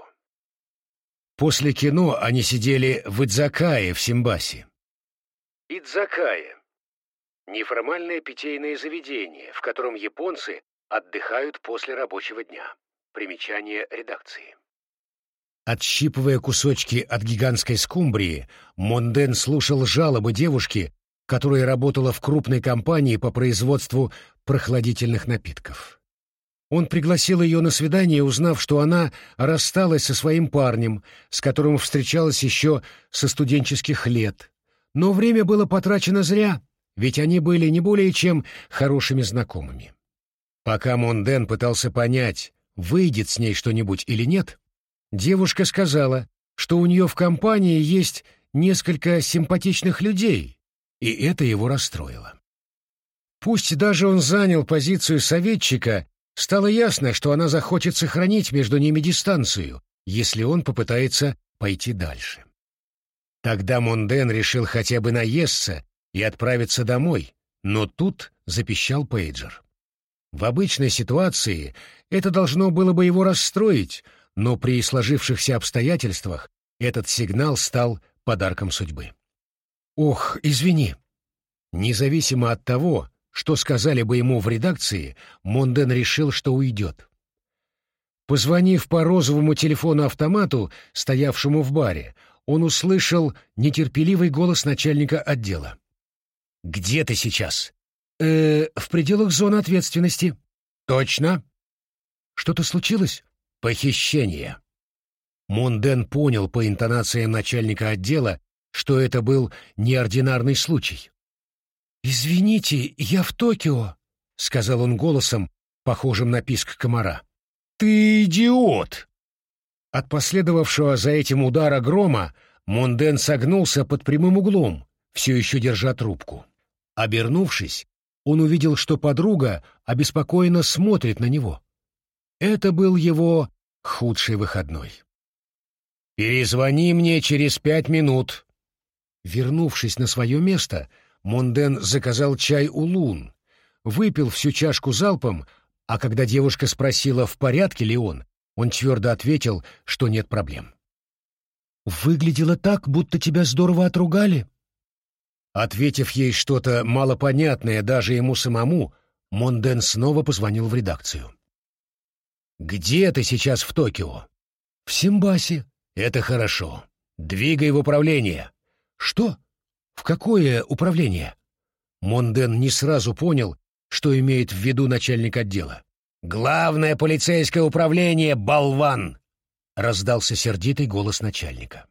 S1: После кино они сидели в Идзакае в Симбаси. Идзакае. Неформальное питейное заведение, в котором японцы отдыхают после рабочего дня. Примечание редакции. Отщипывая кусочки от гигантской скумбрии, Монден слушал жалобы девушки, которая работала в крупной компании по производству прохладительных напитков. Он пригласил ее на свидание, узнав, что она рассталась со своим парнем, с которым встречалась еще со студенческих лет. Но время было потрачено зря, ведь они были не более чем хорошими знакомыми. Пока Монден пытался понять, выйдет с ней что-нибудь или нет, девушка сказала, что у нее в компании есть несколько симпатичных людей, и это его расстроило. Пусть даже он занял позицию советчика, стало ясно, что она захочет сохранить между ними дистанцию, если он попытается пойти дальше. Тогда Монден решил хотя бы наесться и отправиться домой, но тут запищал пейджер. В обычной ситуации это должно было бы его расстроить, но при сложившихся обстоятельствах этот сигнал стал подарком судьбы. «Ох, извини». Независимо от того, что сказали бы ему в редакции, Монден решил, что уйдет. Позвонив по розовому телефону-автомату, стоявшему в баре, он услышал нетерпеливый голос начальника отдела. «Где ты сейчас?» «Э, в пределах зоны ответственности». «Точно?» «Что-то случилось?» «Похищение». Монден понял по интонациям начальника отдела, что это был неординарный случай. «Извините, я в Токио», — сказал он голосом, похожим на писк комара. «Ты идиот!» От последовавшего за этим удара грома Монден согнулся под прямым углом, все еще держа трубку. Обернувшись, он увидел, что подруга обеспокоенно смотрит на него. Это был его худший выходной. «Перезвони мне через пять минут», Вернувшись на свое место, Монден заказал чай у Лун, выпил всю чашку залпом, а когда девушка спросила, в порядке ли он, он твердо ответил, что нет проблем. «Выглядело так, будто тебя здорово отругали». Ответив ей что-то малопонятное даже ему самому, Монден снова позвонил в редакцию. «Где ты сейчас в Токио?» «В Симбасе». «Это хорошо. Двигай в управление. Что? В какое управление? Монден не сразу понял, что имеет в виду начальник отдела. «Главное полицейское управление, болван!» — раздался сердитый голос начальника.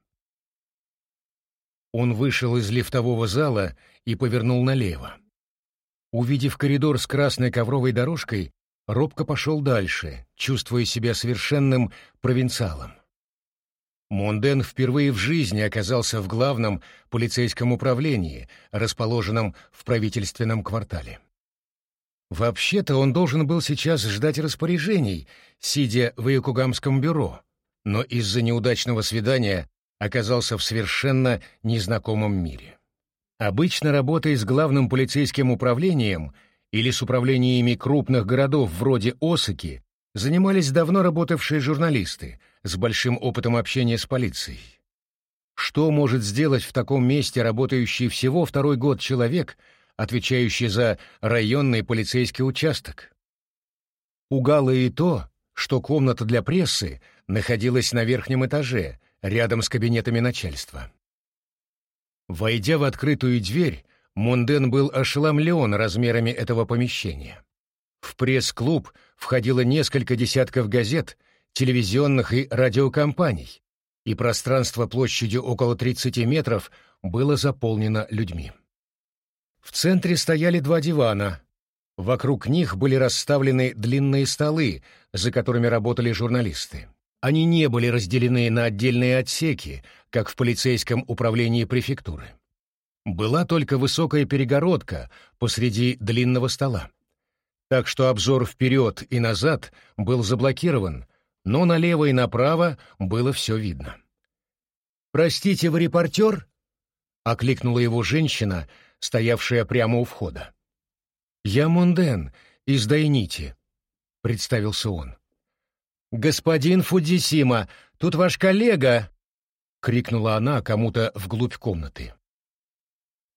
S1: Он вышел из лифтового зала и повернул налево. Увидев коридор с красной ковровой дорожкой, робко пошел дальше, чувствуя себя совершенным провинциалом. Монден впервые в жизни оказался в главном полицейском управлении, расположенном в правительственном квартале. Вообще-то он должен был сейчас ждать распоряжений, сидя в Якугамском бюро, но из-за неудачного свидания оказался в совершенно незнакомом мире. Обычно работая с главным полицейским управлением или с управлениями крупных городов вроде Осаки, занимались давно работавшие журналисты с большим опытом общения с полицией. Что может сделать в таком месте работающий всего второй год человек, отвечающий за районный полицейский участок? Угало и то, что комната для прессы находилась на верхнем этаже, рядом с кабинетами начальства. Войдя в открытую дверь, Монден был ошеломлен размерами этого помещения. В пресс-клуб входило несколько десятков газет, телевизионных и радиокомпаний, и пространство площадью около 30 метров было заполнено людьми. В центре стояли два дивана. Вокруг них были расставлены длинные столы, за которыми работали журналисты. Они не были разделены на отдельные отсеки, как в полицейском управлении префектуры. Была только высокая перегородка посреди длинного стола так что обзор вперед и назад был заблокирован, но налево и направо было все видно. «Простите, вы репортер?» — окликнула его женщина, стоявшая прямо у входа. «Я Монден из Дайнити», — представился он. «Господин Фудзисима, тут ваш коллега!» — крикнула она кому-то вглубь комнаты.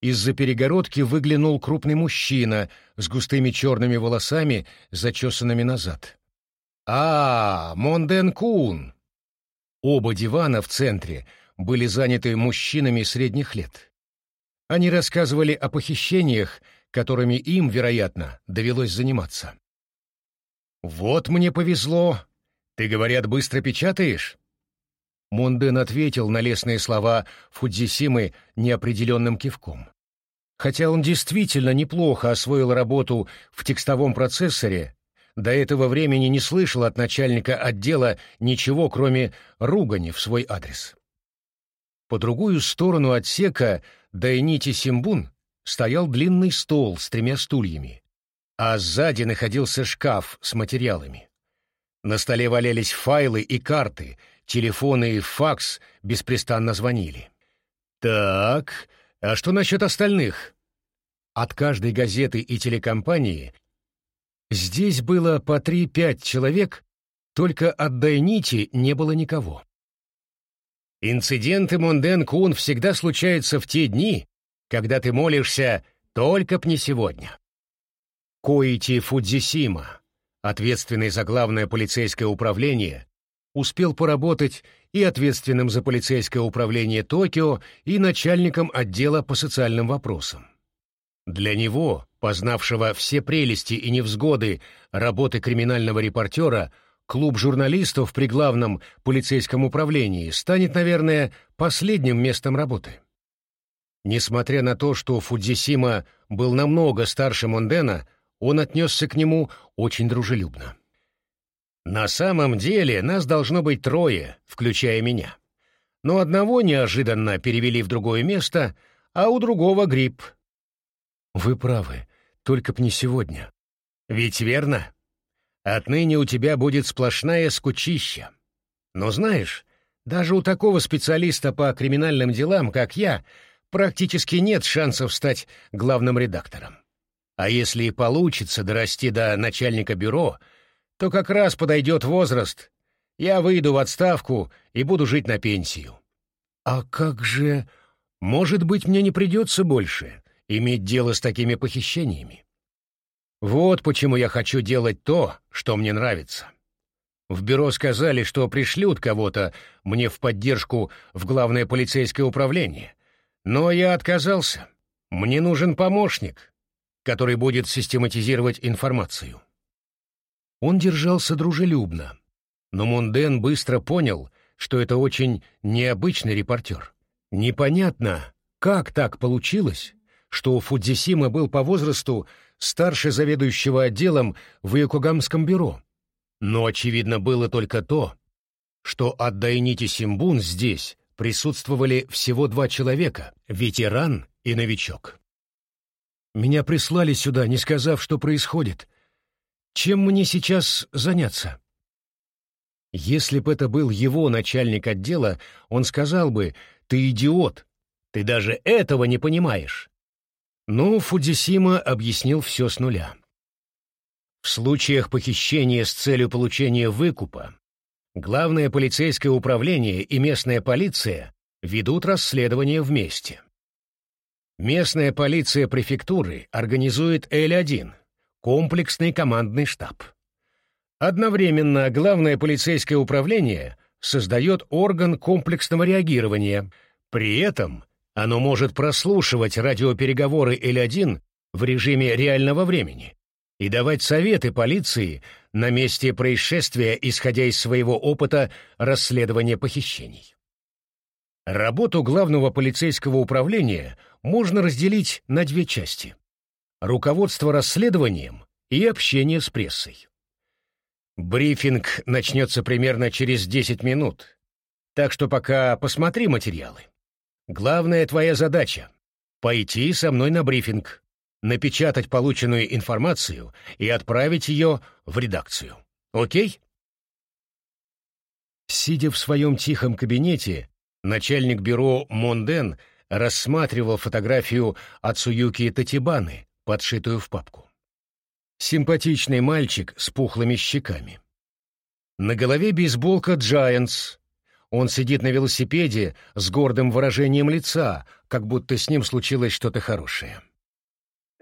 S1: Из-за перегородки выглянул крупный мужчина с густыми черными волосами, зачесанными назад. «А, Монден Кун!» Оба дивана в центре были заняты мужчинами средних лет. Они рассказывали о похищениях, которыми им, вероятно, довелось заниматься. «Вот мне повезло. Ты, говорят, быстро печатаешь?» Монден ответил на лестные слова Фудзисимы неопределенным кивком. Хотя он действительно неплохо освоил работу в текстовом процессоре, до этого времени не слышал от начальника отдела ничего, кроме ругани в свой адрес. По другую сторону отсека Дайнити Симбун стоял длинный стол с тремя стульями, а сзади находился шкаф с материалами. На столе валялись файлы и карты, телефоны и факс беспрестанно звонили. «Так, а что насчет остальных?» От каждой газеты и телекомпании здесь было по три-пять человек, только от Дайнити не было никого. Инциденты Монден Кун всегда случаются в те дни, когда ты молишься «только б не сегодня». Коити Фудзисима, ответственный за главное полицейское управление, успел поработать и ответственным за полицейское управление Токио, и начальником отдела по социальным вопросам. Для него, познавшего все прелести и невзгоды работы криминального репортера, клуб журналистов при главном полицейском управлении станет, наверное, последним местом работы. Несмотря на то, что Фудзисима был намного старше Мондена, он отнесся к нему очень дружелюбно. «На самом деле нас должно быть трое, включая меня. Но одного неожиданно перевели в другое место, а у другого грипп». «Вы правы, только б не сегодня». «Ведь верно? Отныне у тебя будет сплошная скучища. Но знаешь, даже у такого специалиста по криминальным делам, как я, — практически нет шансов стать главным редактором. А если и получится дорасти до начальника бюро, то как раз подойдет возраст. Я выйду в отставку и буду жить на пенсию. А как же... Может быть, мне не придется больше иметь дело с такими похищениями. Вот почему я хочу делать то, что мне нравится. В бюро сказали, что пришлют кого-то мне в поддержку в главное полицейское управление, но я отказался. Мне нужен помощник, который будет систематизировать информацию. Он держался дружелюбно, но Мунден быстро понял, что это очень необычный репортер. Непонятно, как так получилось, что Фудзисима был по возрасту старше заведующего отделом в Якогамском бюро. Но очевидно было только то, что от Дайнити Симбун здесь присутствовали всего два человека — ветеран и новичок. Меня прислали сюда, не сказав, что происходит. Чем мне сейчас заняться? Если бы это был его начальник отдела, он сказал бы, «Ты идиот, ты даже этого не понимаешь». Но Фудзисима объяснил все с нуля. В случаях похищения с целью получения выкупа Главное полицейское управление и местная полиция ведут расследование вместе. Местная полиция префектуры организует Л-1, комплексный командный штаб. Одновременно Главное полицейское управление создает орган комплексного реагирования. При этом оно может прослушивать радиопереговоры Л-1 в режиме реального времени и давать советы полиции на месте происшествия, исходя из своего опыта расследования похищений. Работу главного полицейского управления можно разделить на две части — руководство расследованием и общение с прессой. Брифинг начнется примерно через 10 минут, так что пока посмотри материалы. Главная твоя задача — пойти со мной на брифинг, напечатать полученную информацию и отправить ее в редакцию. Окей? Сидя в своем тихом кабинете, начальник бюро Монден рассматривал фотографию Ацуюки Татибаны, подшитую в папку. Симпатичный мальчик с пухлыми щеками. На голове бейсболка «Giants». Он сидит на велосипеде с гордым выражением лица, как будто с ним случилось что-то хорошее.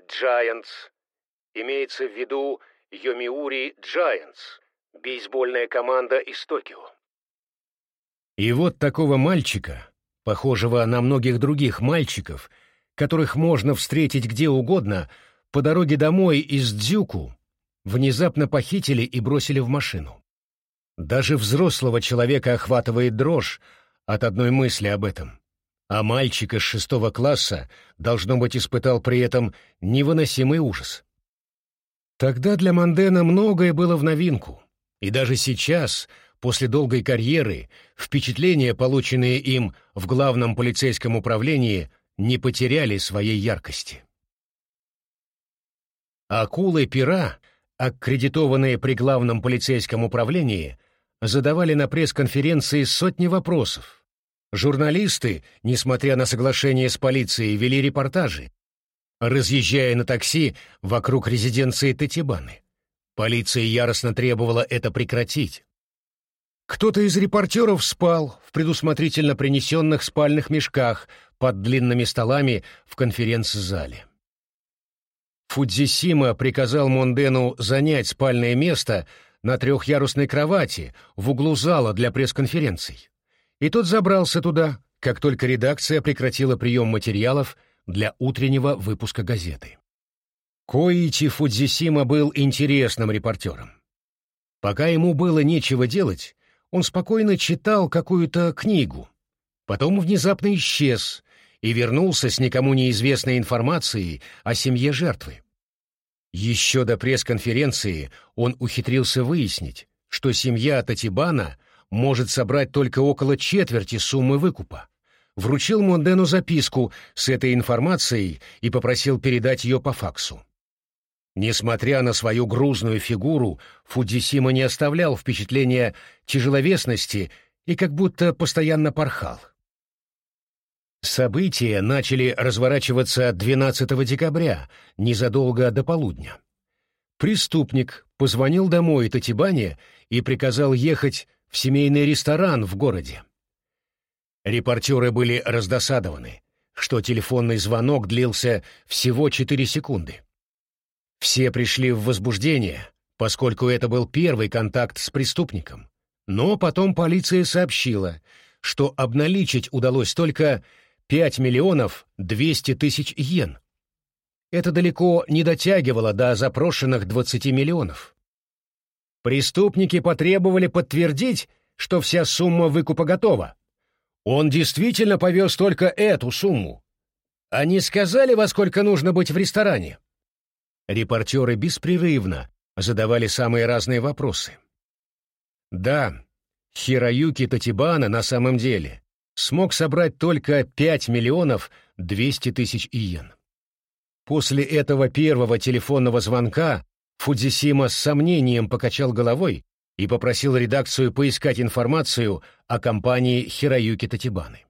S1: Giants. Имеется в виду Йомиури Giants, бейсбольная команда из Токио. И вот такого мальчика, похожего на многих других мальчиков, которых можно встретить где угодно, по дороге домой из Дзюку, внезапно похитили и бросили в машину. Даже взрослого человека охватывает дрожь от одной мысли об этом. А мальчик из шестого класса, должно быть, испытал при этом невыносимый ужас. Тогда для Мандена многое было в новинку, и даже сейчас, после долгой карьеры, впечатления, полученные им в главном полицейском управлении, не потеряли своей яркости. Акулы пера, аккредитованные при главном полицейском управлении, задавали на пресс-конференции сотни вопросов. Журналисты, несмотря на соглашение с полицией, вели репортажи, разъезжая на такси вокруг резиденции Татибаны. Полиция яростно требовала это прекратить. Кто-то из репортеров спал в предусмотрительно принесенных спальных мешках под длинными столами в конференц-зале. Фудзисима приказал Мондену занять спальное место на трехъярусной кровати в углу зала для пресс-конференций. И тот забрался туда, как только редакция прекратила прием материалов для утреннего выпуска газеты. Коичи Фудзисима был интересным репортером. Пока ему было нечего делать, он спокойно читал какую-то книгу. Потом внезапно исчез и вернулся с никому неизвестной информацией о семье жертвы. Еще до пресс-конференции он ухитрился выяснить, что семья Татибана может собрать только около четверти суммы выкупа. Вручил Мондену записку с этой информацией и попросил передать ее по факсу. Несмотря на свою грузную фигуру, Фудзисима не оставлял впечатления тяжеловесности и как будто постоянно порхал. События начали разворачиваться 12 декабря, незадолго до полудня. Преступник позвонил домой Татибане и приказал ехать в семейный ресторан в городе. Репортеры были раздосадованы, что телефонный звонок длился всего 4 секунды. Все пришли в возбуждение, поскольку это был первый контакт с преступником. Но потом полиция сообщила, что обналичить удалось только 5 миллионов 200 тысяч йен. Это далеко не дотягивало до запрошенных 20 миллионов. Преступники потребовали подтвердить, что вся сумма выкупа готова. Он действительно повез только эту сумму. Они сказали, во сколько нужно быть в ресторане. Репортеры беспрерывно задавали самые разные вопросы. Да, Хироюки Татибана на самом деле смог собрать только 5 миллионов 200 тысяч иен. После этого первого телефонного звонка Фудзисима с сомнением покачал головой и попросил редакцию поискать информацию о компании Хироюки Татибаны.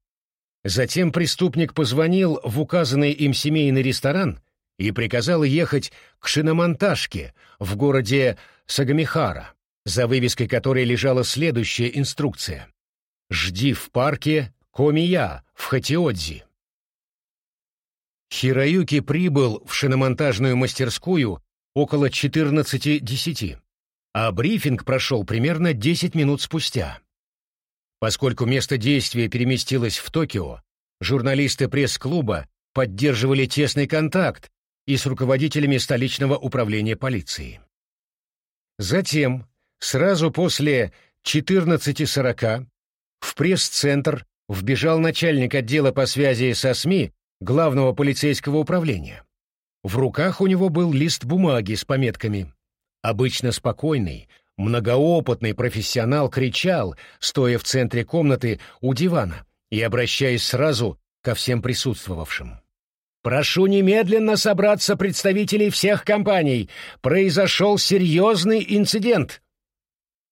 S1: Затем преступник позвонил в указанный им семейный ресторан и приказал ехать к шиномонтажке в городе Сагамихара, за вывеской которой лежала следующая инструкция. «Жди в парке Комия в Хатиодзи. Хироюки прибыл в шиномонтажную мастерскую около 14.10, а брифинг прошел примерно 10 минут спустя. Поскольку место действия переместилось в Токио, журналисты пресс-клуба поддерживали тесный контакт и с руководителями столичного управления полиции. Затем, сразу после 14.40, в пресс-центр вбежал начальник отдела по связи со СМИ главного полицейского управления. В руках у него был лист бумаги с пометками. Обычно спокойный, многоопытный профессионал кричал, стоя в центре комнаты у дивана и обращаясь сразу ко всем присутствовавшим. «Прошу немедленно собраться представителей всех компаний. Произошел серьезный инцидент».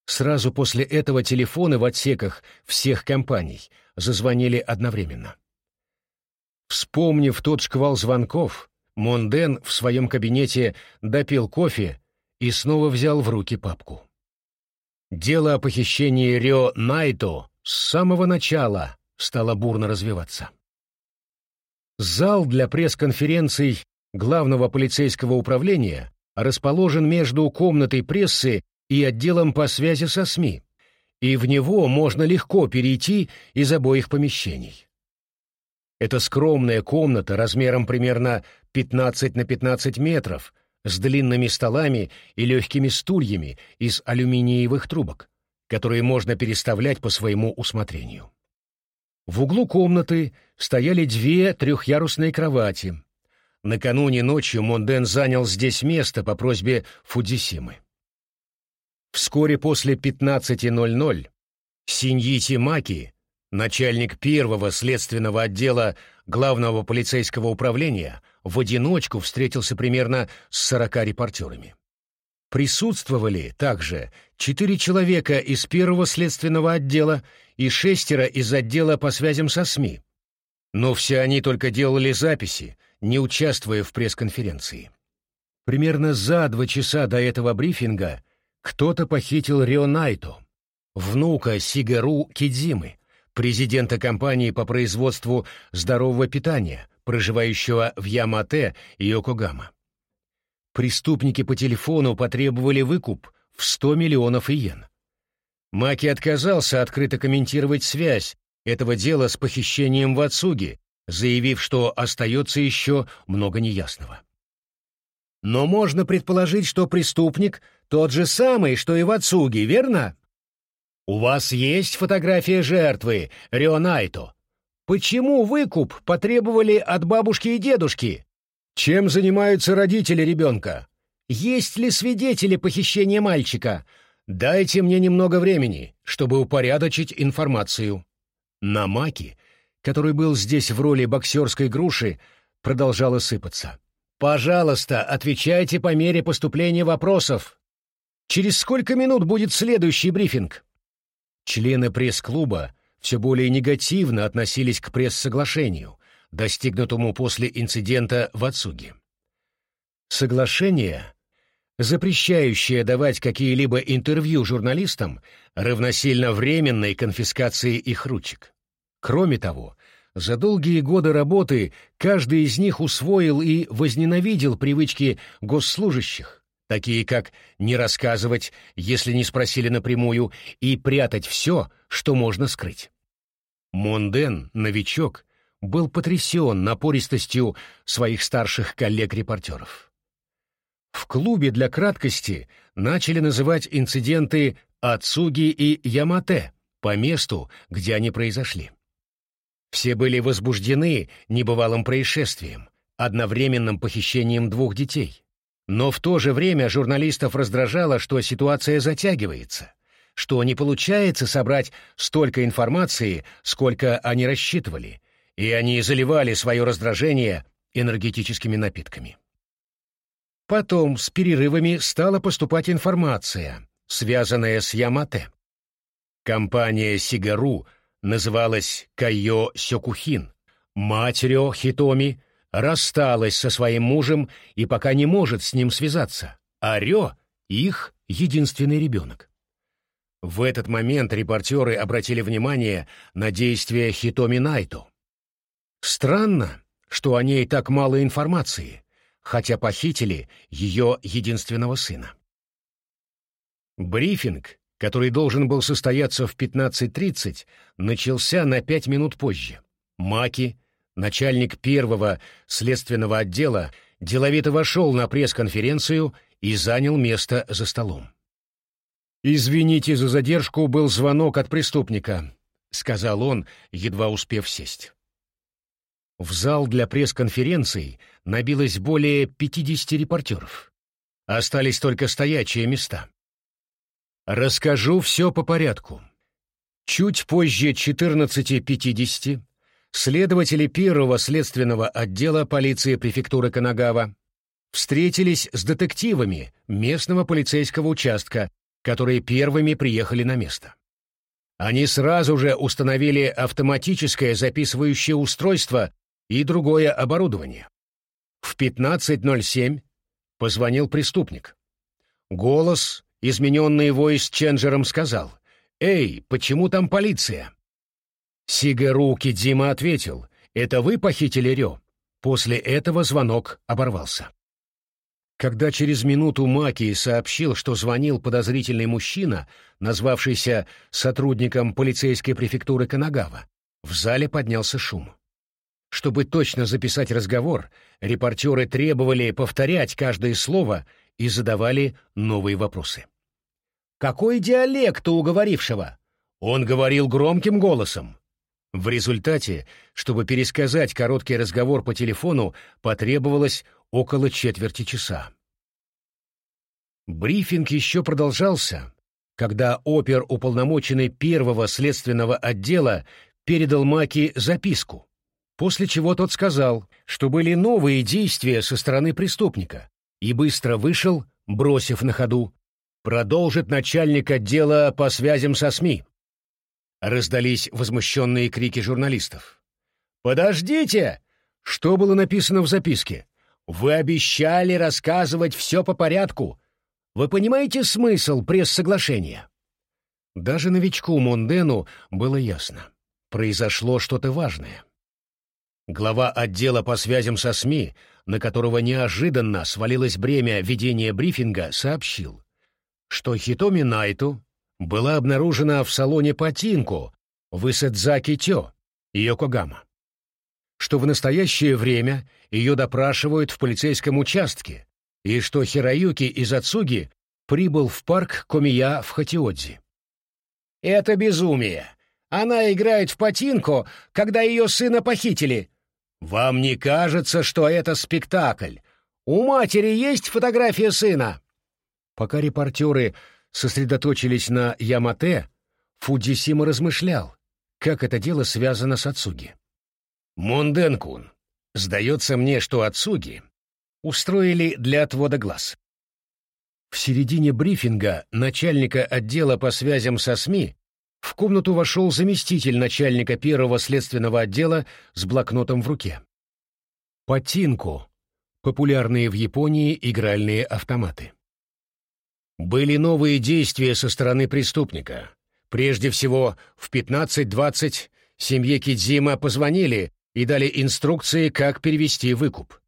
S1: Сразу после этого телефоны в отсеках всех компаний зазвонили одновременно. Вспомнив тот шквал звонков, Монден в своем кабинете допил кофе, и снова взял в руки папку. Дело о похищении Рё Найто с самого начала стало бурно развиваться. Зал для пресс-конференций главного полицейского управления расположен между комнатой прессы и отделом по связи со СМИ, и в него можно легко перейти из обоих помещений. Это скромная комната размером примерно 15 на 15 метров, с длинными столами и легкими стульями из алюминиевых трубок, которые можно переставлять по своему усмотрению. В углу комнаты стояли две трехъярусные кровати. Накануне ночью Монден занял здесь место по просьбе Фудзисимы. Вскоре после 15.00 Синьити Маки, начальник первого следственного отдела главного полицейского управления, в одиночку встретился примерно с 40 репортерами. Присутствовали также четыре человека из первого следственного отдела и шестеро из отдела по связям со СМИ. Но все они только делали записи, не участвуя в пресс-конференции. Примерно за два часа до этого брифинга кто-то похитил Рио Найто, внука Сигару Кидзимы, президента компании по производству здорового питания, проживающего в Ямате и Йокогама. Преступники по телефону потребовали выкуп в 100 миллионов иен. Маки отказался открыто комментировать связь этого дела с похищением в Ацуги, заявив, что остается еще много неясного. Но можно предположить, что преступник тот же самый, что и в Ацуги, верно? У вас есть фотография жертвы, Рионайто. Почему выкуп потребовали от бабушки и дедушки? Чем занимаются родители ребенка? Есть ли свидетели похищения мальчика? Дайте мне немного времени, чтобы упорядочить информацию. На Маки, который был здесь в роли боксерской груши, продолжало сыпаться. Пожалуйста, отвечайте по мере поступления вопросов. Через сколько минут будет следующий брифинг? Члены пресс-клуба все более негативно относились к пресс-соглашению, достигнутому после инцидента в Ацуге. Соглашение, запрещающее давать какие-либо интервью журналистам, равносильно временной конфискации их ручек. Кроме того, за долгие годы работы каждый из них усвоил и возненавидел привычки госслужащих, такие как не рассказывать, если не спросили напрямую, и прятать все, что можно скрыть. Монден, новичок, был потрясен напористостью своих старших коллег-репортеров. В клубе для краткости начали называть инциденты Ацуги и Ямате по месту, где они произошли. Все были возбуждены небывалым происшествием, одновременным похищением двух детей. Но в то же время журналистов раздражало, что ситуация затягивается, что не получается собрать столько информации, сколько они рассчитывали, и они заливали свое раздражение энергетическими напитками. Потом с перерывами стала поступать информация, связанная с Ямате. Компания Сигару называлась Кайо Сёкухин. Мать Рё Хитоми рассталась со своим мужем и пока не может с ним связаться, а Рё — их единственный ребенок. В этот момент репортеры обратили внимание на действия Хитоми Найто. Странно, что о ней так мало информации, хотя похитили ее единственного сына. Брифинг, который должен был состояться в 15.30, начался на пять минут позже. Маки, начальник первого следственного отдела, деловито вошел на пресс-конференцию и занял место за столом. «Извините за задержку, был звонок от преступника», — сказал он, едва успев сесть. В зал для пресс-конференций набилось более 50 репортеров. Остались только стоячие места. Расскажу все по порядку. Чуть позже 14.50 следователи первого следственного отдела полиции префектуры Канагава встретились с детективами местного полицейского участка, которые первыми приехали на место. Они сразу же установили автоматическое записывающее устройство и другое оборудование. В 15.07 позвонил преступник. Голос, измененный войс-ченджером, сказал «Эй, почему там полиция?» Сигару Кидзима ответил «Это вы похитили Рё?» После этого звонок оборвался. Когда через минуту Маки сообщил, что звонил подозрительный мужчина, назвавшийся сотрудником полицейской префектуры Канагава, в зале поднялся шум. Чтобы точно записать разговор, репортеры требовали повторять каждое слово и задавали новые вопросы. «Какой диалект у уговорившего?» Он говорил громким голосом. В результате, чтобы пересказать короткий разговор по телефону, потребовалось около четверти часа. Брифинг еще продолжался, когда опер-уполномоченный первого следственного отдела передал Маки записку, после чего тот сказал, что были новые действия со стороны преступника, и быстро вышел, бросив на ходу, продолжит начальник отдела по связям со СМИ. Раздались возмущенные крики журналистов. «Подождите! Что было написано в записке? Вы обещали рассказывать все по порядку. Вы понимаете смысл пресс-соглашения?» Даже новичку Мондену было ясно. Произошло что-то важное. Глава отдела по связям со СМИ, на которого неожиданно свалилось бремя ведения брифинга, сообщил, что Хитоми Найту была обнаружена в салоне Патинко в Исэдзаки-Тё, Йокогама. Что в настоящее время ее допрашивают в полицейском участке, и что Хироюки из Ацуги прибыл в парк Комия в Хатиодзи. «Это безумие! Она играет в Патинко, когда ее сына похитили!» «Вам не кажется, что это спектакль? У матери есть фотография сына?» Пока репортеры сосредоточились на Ямате, Фудзисима размышлял, как это дело связано с Ацуги. «Монденкун, сдается мне, что Ацуги устроили для отвода глаз». В середине брифинга начальника отдела по связям со СМИ в комнату вошел заместитель начальника первого следственного отдела с блокнотом в руке. Патинку — популярные в Японии игральные автоматы. Были новые действия со стороны преступника. Прежде всего, в 15.20 семье Кидзима позвонили и дали инструкции, как перевести выкуп.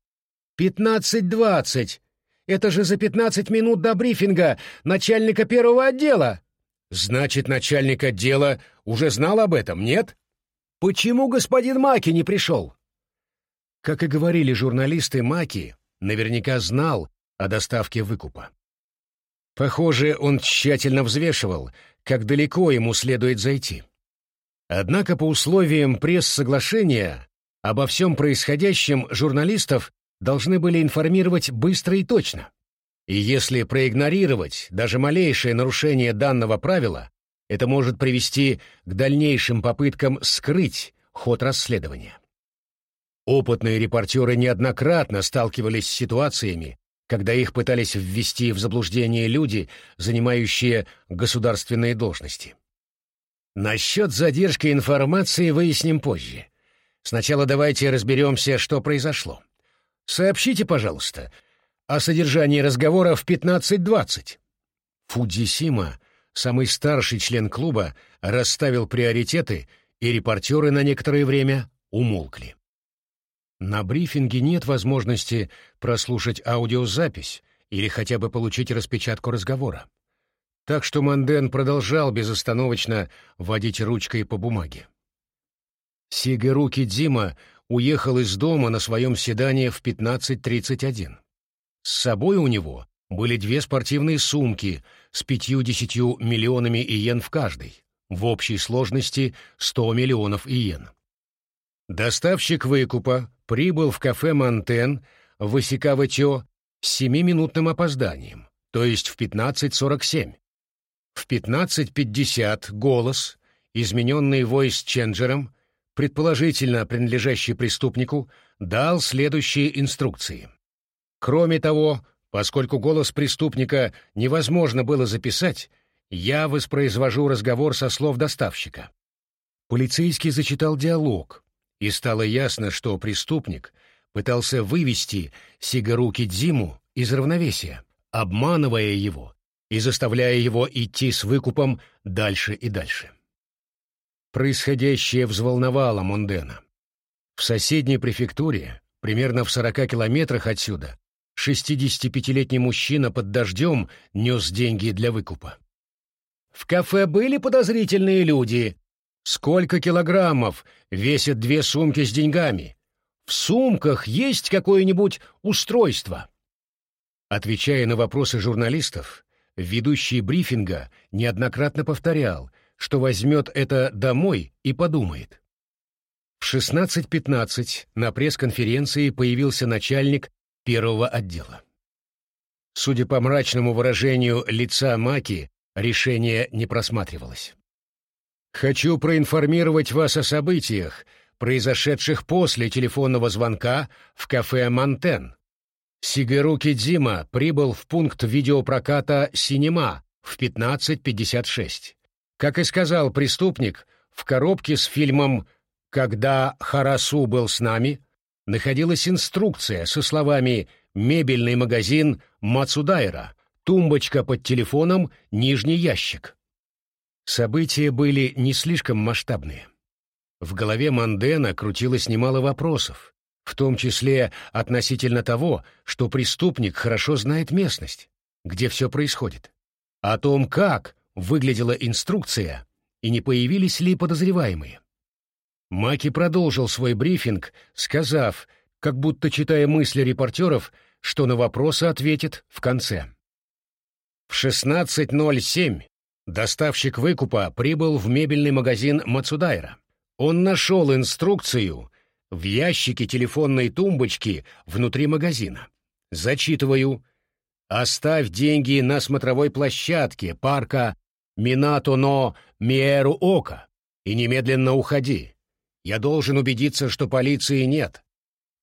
S1: «15.20! Это же за 15 минут до брифинга начальника первого отдела!» «Значит, начальник отдела уже знал об этом, нет?» «Почему господин Маки не пришел?» Как и говорили журналисты, Маки наверняка знал о доставке выкупа. Похоже, он тщательно взвешивал, как далеко ему следует зайти. Однако по условиям пресс-соглашения обо всем происходящем журналистов должны были информировать быстро и точно. И если проигнорировать даже малейшее нарушение данного правила, это может привести к дальнейшим попыткам скрыть ход расследования. Опытные репортеры неоднократно сталкивались с ситуациями, когда их пытались ввести в заблуждение люди, занимающие государственные должности. Насчет задержки информации выясним позже. Сначала давайте разберемся, что произошло. Сообщите, пожалуйста, о содержании разговора в 15.20. Фудзисима, самый старший член клуба, расставил приоритеты, и репортеры на некоторое время умолкли. На брифинге нет возможности прослушать аудиозапись или хотя бы получить распечатку разговора. Так что Манден продолжал безостановочно водить ручкой по бумаге. Сигару Кидзима уехал из дома на своем седане в 15.31. С собой у него были две спортивные сумки с пятью-десятью миллионами иен в каждой, в общей сложности 100 миллионов иен. Доставщик выкупа прибыл в кафе «Монтен» в Исикава-Тё с семиминутным опозданием, то есть в 15.47. В 15.50 голос, измененный войс-ченджером, предположительно принадлежащий преступнику, дал следующие инструкции. Кроме того, поскольку голос преступника невозможно было записать, я воспроизвожу разговор со слов доставщика. Полицейский зачитал диалог, и стало ясно, что преступник пытался вывести Сигаруки Дзиму из равновесия, обманывая его и заставляя его идти с выкупом дальше и дальше. Происходящее взволновало Мондена. В соседней префектуре, примерно в 40 километрах отсюда, 65-летний мужчина под дождем нес деньги для выкупа. В кафе были подозрительные люди. Сколько килограммов весят две сумки с деньгами? В сумках есть какое-нибудь устройство? Отвечая на вопросы журналистов, ведущий брифинга неоднократно повторял, что возьмет это домой и подумает. В 16.15 на пресс-конференции появился начальник первого отдела. Судя по мрачному выражению лица Маки, решение не просматривалось. «Хочу проинформировать вас о событиях, произошедших после телефонного звонка в кафе «Монтен». Сигару Кидзима прибыл в пункт видеопроката «Синема» в 15.56. Как и сказал преступник, в коробке с фильмом «Когда Харасу был с нами» находилась инструкция со словами «Мебельный магазин Мацудайра», «Тумбочка под телефоном», «Нижний ящик». События были не слишком масштабные. В голове Мандена крутилось немало вопросов, в том числе относительно того, что преступник хорошо знает местность, где все происходит, о том, как выглядела инструкция и не появились ли подозреваемые. Маки продолжил свой брифинг, сказав, как будто читая мысли репортеров, что на вопросы ответит в конце. В 16.07 доставщик выкупа прибыл в мебельный магазин Мацудайра. Он нашел инструкцию в ящике телефонной тумбочки внутри магазина. Зачитываю. «Оставь деньги на смотровой площадке парка Минато-но Миэру Ока и немедленно уходи. Я должен убедиться, что полиции нет.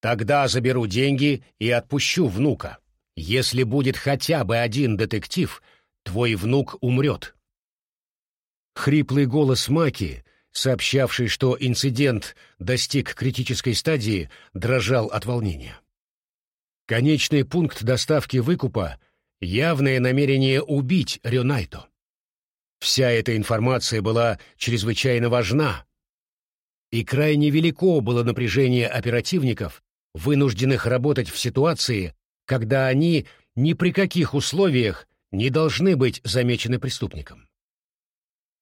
S1: Тогда заберу деньги и отпущу внука. Если будет хотя бы один детектив, твой внук умрет». Хриплый голос Маки, сообщавший, что инцидент достиг критической стадии, дрожал от волнения. Конечный пункт доставки выкупа — явное намерение убить Рюнайто. Вся эта информация была чрезвычайно важна, и крайне велико было напряжение оперативников, вынужденных работать в ситуации, когда они ни при каких условиях не должны быть замечены преступником.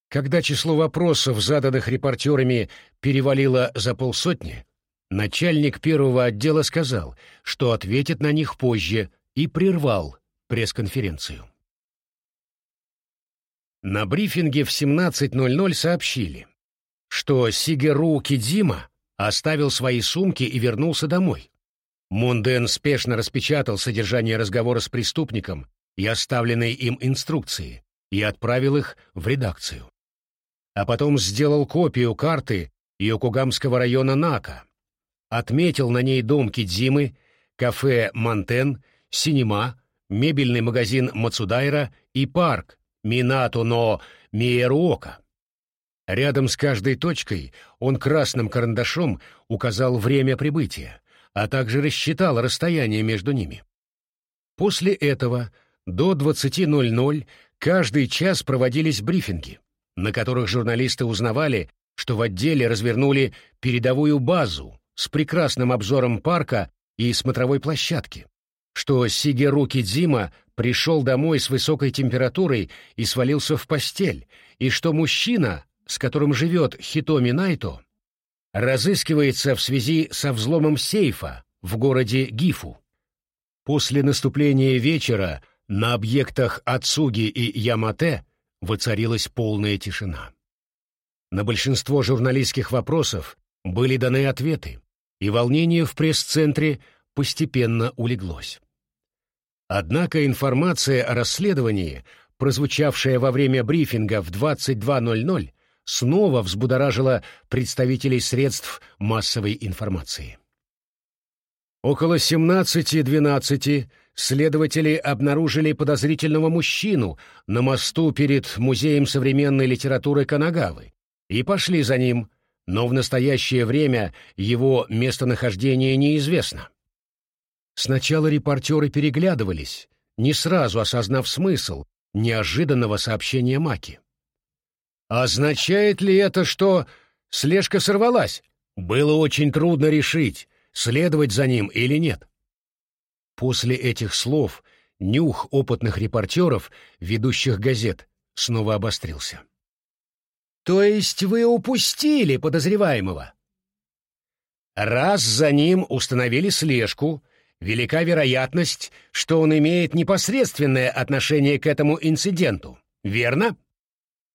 S1: Когда число вопросов, заданных репортерами, перевалило за полсотни, начальник первого отдела сказал, что ответит на них позже, и прервал пресс-конференцию. На брифинге в 17.00 сообщили, что Сигеру Кидзима оставил свои сумки и вернулся домой. Мунден спешно распечатал содержание разговора с преступником и оставленные им инструкции и отправил их в редакцию. А потом сделал копию карты Йокугамского района Нака, отметил на ней дом Кидзимы, кафе «Мантен», синема, мебельный магазин «Мацудайра» и парк Минато-но Миеруока. Рядом с каждой точкой он красным карандашом указал время прибытия, а также рассчитал расстояние между ними. После этого до 20.00 каждый час проводились брифинги, на которых журналисты узнавали, что в отделе развернули передовую базу с прекрасным обзором парка и смотровой площадки, что Сигеру Кидзима пришел домой с высокой температурой и свалился в постель, и что мужчина, с которым живет Хитоми Найто, разыскивается в связи со взломом сейфа в городе Гифу. После наступления вечера на объектах Ацуги и Ямате воцарилась полная тишина. На большинство журналистских вопросов были даны ответы, и волнение в пресс-центре постепенно улеглось. Однако информация о расследовании, прозвучавшая во время брифинга в 22.00, снова взбудоражила представителей средств массовой информации. Около 17.12 следователи обнаружили подозрительного мужчину на мосту перед Музеем современной литературы Канагавы и пошли за ним, но в настоящее время его местонахождение неизвестно. Сначала репортеры переглядывались, не сразу осознав смысл неожиданного сообщения Маки. Означает ли это, что слежка сорвалась? Было очень трудно решить, следовать за ним или нет. После этих слов нюх опытных репортеров, ведущих газет, снова обострился. «То есть вы упустили подозреваемого?» «Раз за ним установили слежку, велика вероятность, что он имеет непосредственное отношение к этому инциденту, верно?»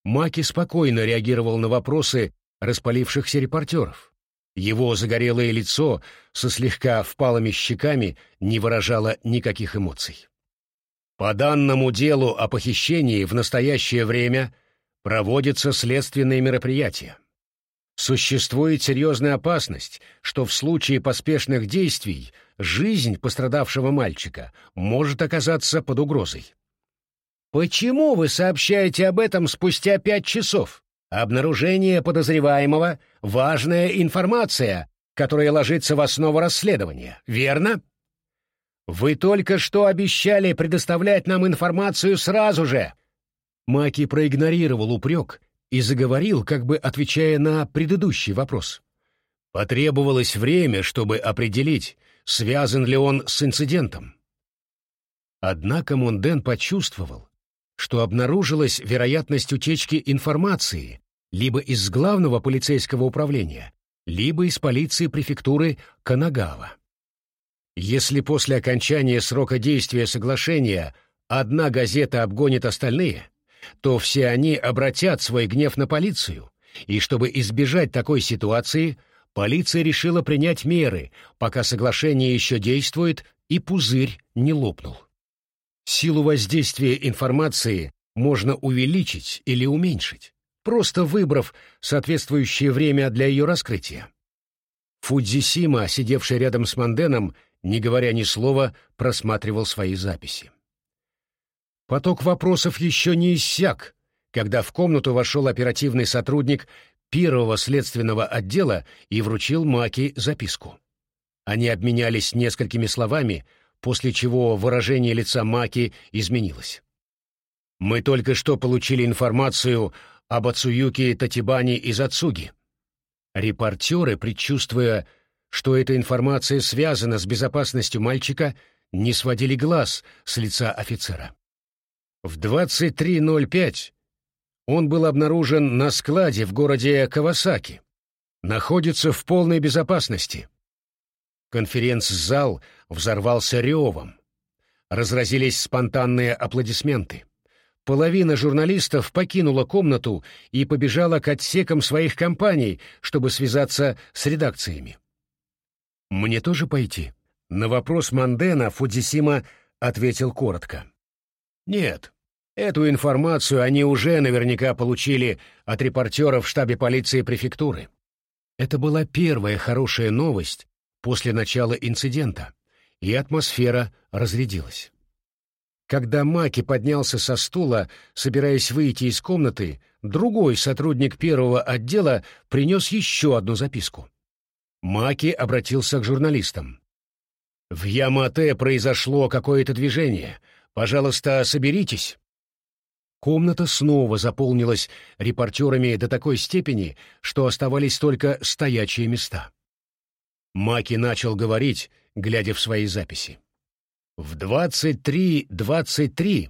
S1: Маки спокойно реагировал на вопросы распалившихся репортеров. Его загорелое лицо со слегка впалыми щеками не выражало никаких эмоций. По данному делу о похищении в настоящее время проводятся следственные мероприятия. Существует серьезная опасность, что в случае поспешных действий жизнь пострадавшего мальчика может оказаться под угрозой. Почему вы сообщаете об этом спустя пять часов? Обнаружение подозреваемого — важная информация, которая ложится в основу расследования, верно? Вы только что обещали предоставлять нам информацию сразу же. Маки проигнорировал упрек и заговорил, как бы отвечая на предыдущий вопрос. Потребовалось время, чтобы определить, связан ли он с инцидентом. Однако Монден почувствовал, что обнаружилась вероятность утечки информации либо из главного полицейского управления, либо из полиции префектуры Канагава. Если после окончания срока действия соглашения одна газета обгонит остальные, то все они обратят свой гнев на полицию, и чтобы избежать такой ситуации, полиция решила принять меры, пока соглашение еще действует и пузырь не лопнул. Силу воздействия информации можно увеличить или уменьшить, просто выбрав соответствующее время для ее раскрытия. Фудзисима, сидевший рядом с Манденом, не говоря ни слова, просматривал свои записи. Поток вопросов еще не иссяк, когда в комнату вошел оперативный сотрудник первого следственного отдела и вручил Маки записку. Они обменялись несколькими словами, после чего выражение лица Маки изменилось. «Мы только что получили информацию об Ацуюке Татибане из Ацуги». Репортеры, предчувствуя, что эта информация связана с безопасностью мальчика, не сводили глаз с лица офицера. В 23.05 он был обнаружен на складе в городе Кавасаки. Находится в полной безопасности. Конференц-зал взорвался ревом. Разразились спонтанные аплодисменты. Половина журналистов покинула комнату и побежала к отсекам своих компаний, чтобы связаться с редакциями. «Мне тоже пойти?» На вопрос Мандена Фудзисима ответил коротко. «Нет, эту информацию они уже наверняка получили от репортеров в штабе полиции префектуры. Это была первая хорошая новость после начала инцидента, и атмосфера разрядилась. Когда Маки поднялся со стула, собираясь выйти из комнаты, другой сотрудник первого отдела принес еще одну записку. Маки обратился к журналистам. «В Ямате произошло какое-то движение. Пожалуйста, соберитесь». Комната снова заполнилась репортерами до такой степени, что оставались только стоячие места. Маки начал говорить, глядя в свои записи. В 23.23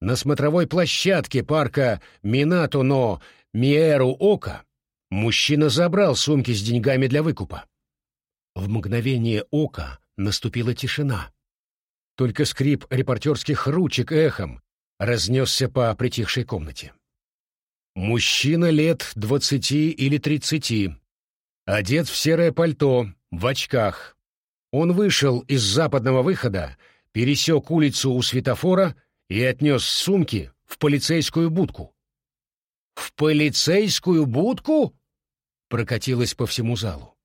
S1: на смотровой площадке парка Минато-но Миэру-Ока мужчина забрал сумки с деньгами для выкупа. В мгновение ока наступила тишина. Только скрип репортерских ручек эхом разнесся по притихшей комнате. Мужчина лет двадцати или тридцати, одет в серое пальто, в очках. Он вышел из западного выхода, пересек улицу у светофора и отнес сумки в полицейскую будку. «В полицейскую будку?» — прокатилось по всему залу.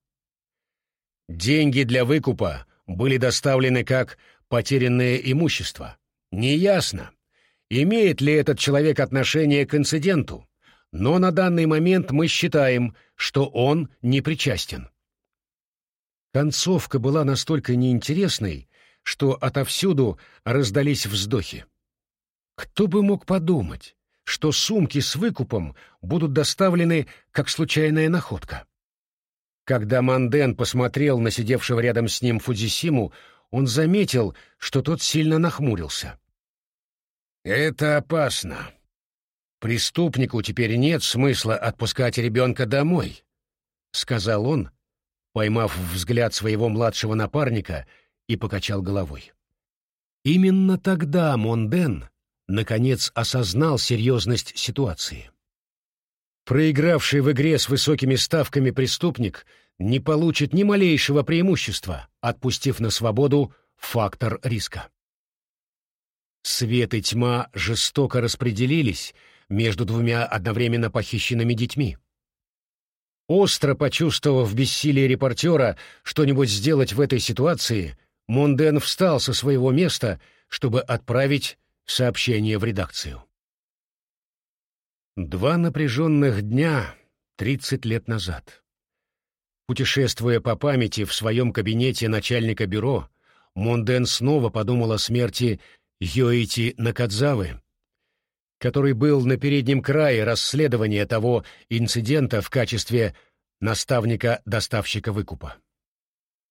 S1: Деньги для выкупа были доставлены как потерянное имущество. Неясно, имеет ли этот человек отношение к инциденту, но на данный момент мы считаем, что он не причастен. Концовка была настолько неинтересной, что отовсюду раздались вздохи. Кто бы мог подумать, что сумки с выкупом будут доставлены как случайная находка? Когда Манден посмотрел на сидевшего рядом с ним Фудзисиму, он заметил, что тот сильно нахмурился. «Это опасно. Преступнику теперь нет смысла отпускать ребенка домой», — сказал он, поймав взгляд своего младшего напарника и покачал головой. Именно тогда Монден наконец осознал серьезность ситуации. Проигравший в игре с высокими ставками преступник не получит ни малейшего преимущества, отпустив на свободу фактор риска. Свет и тьма жестоко распределились между двумя одновременно похищенными детьми. Остро почувствовав бессилие репортера что-нибудь сделать в этой ситуации, Монден встал со своего места, чтобы отправить сообщение в редакцию. Два напряженных дня тридцать лет назад. Путешествуя по памяти в своем кабинете начальника бюро, Монден снова подумал о смерти Йоити Накадзавы, который был на переднем крае расследования того инцидента в качестве наставника-доставщика выкупа.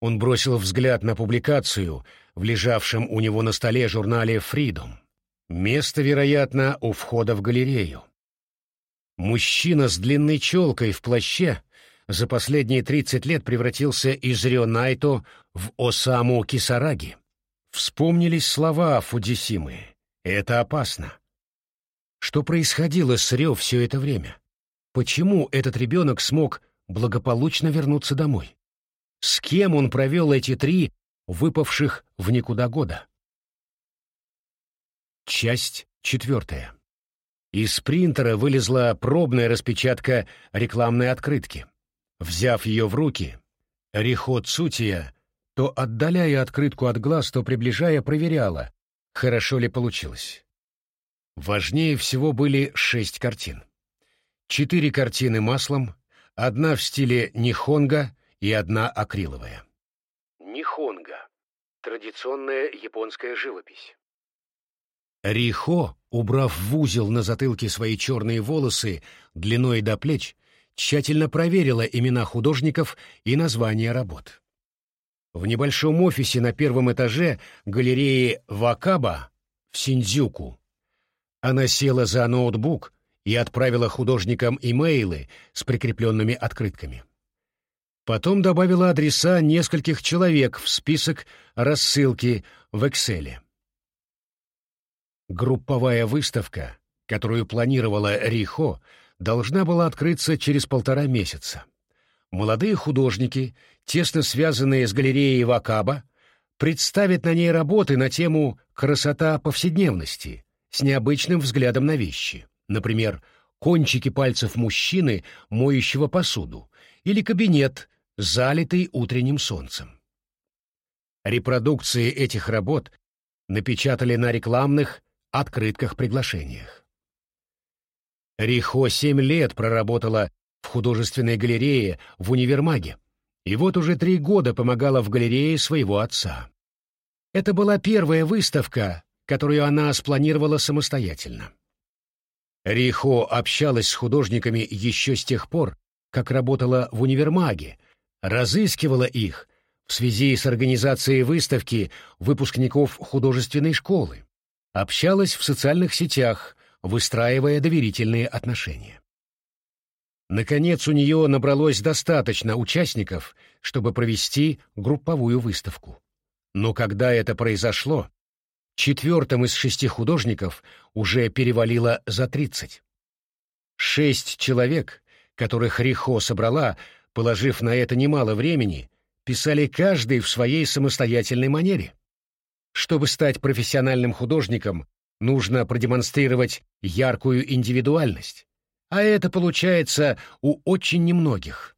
S1: Он бросил взгляд на публикацию в лежавшем у него на столе журнале «Фридом». Место, вероятно, у входа в галерею. Мужчина с длинной челкой в плаще за последние 30 лет превратился из Рё Найто в Осаму Кисараги. Вспомнились слова Фудзисимы. Это опасно. Что происходило с Рё все это время? Почему этот ребенок смог благополучно вернуться домой? С кем он провел эти три выпавших в никуда года? Часть четвертая. Из принтера вылезла пробная распечатка рекламной открытки. Взяв ее в руки, Рихо Цутия, то отдаляя открытку от глаз, то приближая, проверяла, хорошо ли получилось. Важнее всего были шесть картин. Четыре картины маслом, одна в стиле нихонга и одна акриловая. Нихонга — традиционная японская живопись. Рихо, убрав в узел на затылке свои черные волосы длиной до плеч, тщательно проверила имена художников и названия работ. В небольшом офисе на первом этаже галереи Вакаба в Синдзюку она села за ноутбук и отправила художникам имейлы с прикрепленными открытками. Потом добавила адреса нескольких человек в список рассылки в Excel. Групповая выставка, которую планировала Рихо, должна была открыться через полтора месяца. Молодые художники, тесно связанные с галереей Вакаба, представят на ней работы на тему «Красота повседневности» с необычным взглядом на вещи. Например, кончики пальцев мужчины, моющего посуду, или кабинет, залитый утренним солнцем. Репродукции этих работ напечатали на рекламных открытках-приглашениях. Рихо семь лет проработала в художественной галерее в универмаге, и вот уже три года помогала в галерее своего отца. Это была первая выставка, которую она спланировала самостоятельно. Рихо общалась с художниками еще с тех пор, как работала в универмаге, разыскивала их в связи с организацией выставки выпускников художественной школы общалась в социальных сетях, выстраивая доверительные отношения. Наконец, у нее набралось достаточно участников, чтобы провести групповую выставку. Но когда это произошло, четвертым из шести художников уже перевалило за тридцать. Шесть человек, которых Рихо собрала, положив на это немало времени, писали каждый в своей самостоятельной манере. Чтобы стать профессиональным художником, нужно продемонстрировать яркую индивидуальность, а это получается у очень немногих.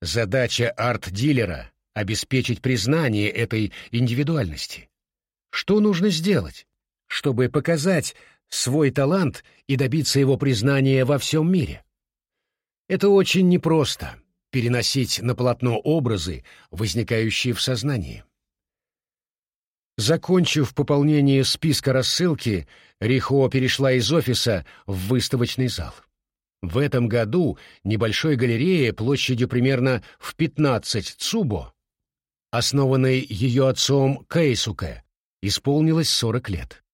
S1: Задача арт-дилера — обеспечить признание этой индивидуальности. Что нужно сделать, чтобы показать свой талант и добиться его признания во всем мире? Это очень непросто — переносить на полотно образы, возникающие в сознании. Закончив пополнение списка рассылки, Рихо перешла из офиса в выставочный зал. В этом году небольшой галерее площадью примерно в 15 цубо, основанной ее отцом Кейсуке, исполнилось 40 лет.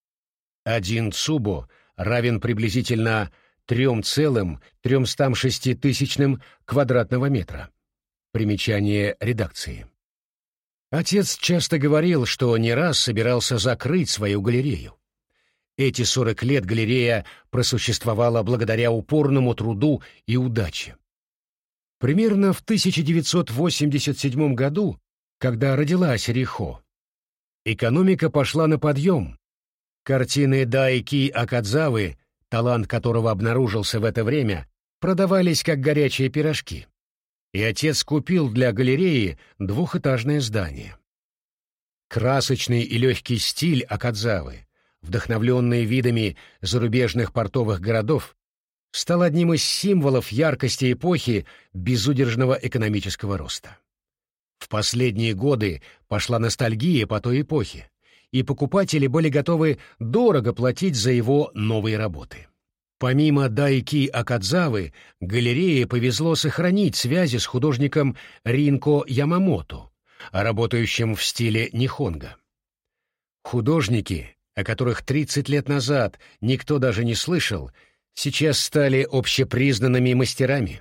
S1: Один цубо равен приблизительно 3,306 тысячным квадратного метра. Примечание редакции. Отец часто говорил, что не раз собирался закрыть свою галерею. Эти 40 лет галерея просуществовала благодаря упорному труду и удаче. Примерно в 1987 году, когда родилась Рихо, экономика пошла на подъем. Картины Дайки Акадзавы, талант которого обнаружился в это время, продавались как горячие пирожки. И отец купил для галереи двухэтажное здание. Красочный и легкий стиль Акадзавы вдохновленный видами зарубежных портовых городов, стал одним из символов яркости эпохи безудержного экономического роста. В последние годы пошла ностальгия по той эпохе, и покупатели были готовы дорого платить за его новые работы. Помимо Дайки Акадзавы, галерее повезло сохранить связи с художником Ринко Ямамото, работающим в стиле нихонго. Художники, о которых 30 лет назад никто даже не слышал, сейчас стали общепризнанными мастерами.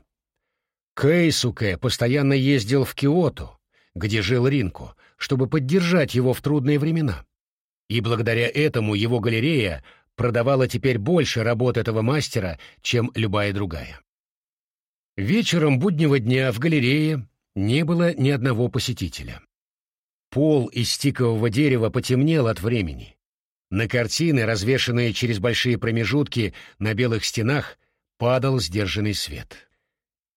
S1: Кейсуке постоянно ездил в Киото, где жил Ринко, чтобы поддержать его в трудные времена. И благодаря этому его галерея продавала теперь больше работ этого мастера, чем любая другая. Вечером буднего дня в галерее не было ни одного посетителя. Пол из тикового дерева потемнел от времени, на картины, развешанные через большие промежутки на белых стенах, падал сдержанный свет.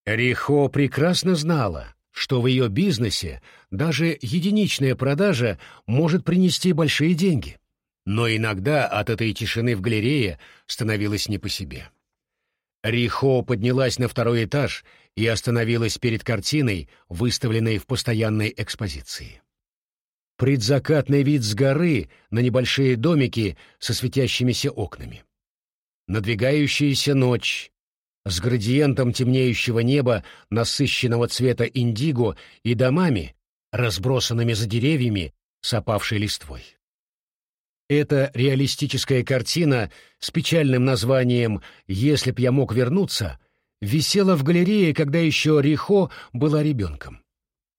S1: Рихо прекрасно знала, что в ее бизнесе даже единичная продажа может принести большие деньги. Но иногда от этой тишины в галерее становилось не по себе. Рихо поднялась на второй этаж и остановилась перед картиной, выставленной в постоянной экспозиции предзакатный вид с горы на небольшие домики со светящимися окнами. Надвигающаяся ночь с градиентом темнеющего неба, насыщенного цвета индиго и домами, разбросанными за деревьями с опавшей листвой. Эта реалистическая картина с печальным названием «Если б я мог вернуться» висела в галерее, когда еще Рихо была ребенком.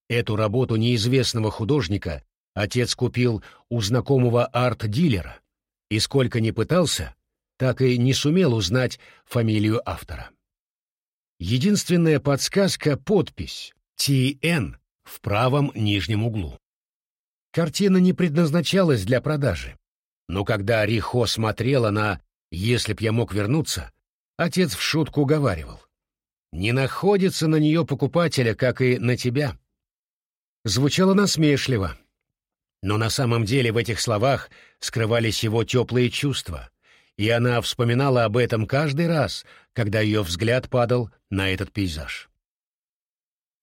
S1: Эту работу неизвестного художника отец купил у знакомого арт-дилера, и сколько ни пытался, так и не сумел узнать фамилию автора. Единственная подсказка — подпись «ТН» в правом нижнем углу. Картина не предназначалась для продажи, но когда Рихо смотрела на «Если б я мог вернуться», отец в шутку говаривал. «Не находится на нее покупателя, как и на тебя». Звучало насмешливо, но на самом деле в этих словах скрывались его теплые чувства, и она вспоминала об этом каждый раз, когда ее взгляд падал на этот пейзаж.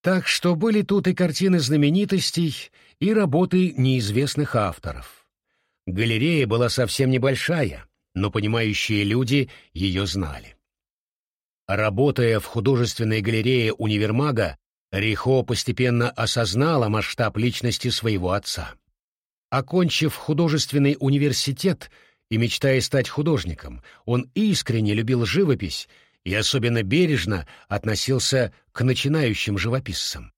S1: Так что были тут и картины знаменитостей, и работы неизвестных авторов. Галерея была совсем небольшая, но понимающие люди ее знали. Работая в художественной галерее универмага, Рихо постепенно осознала масштаб личности своего отца. Окончив художественный университет и мечтая стать художником, он искренне любил живопись и особенно бережно относился к начинающим живописцам.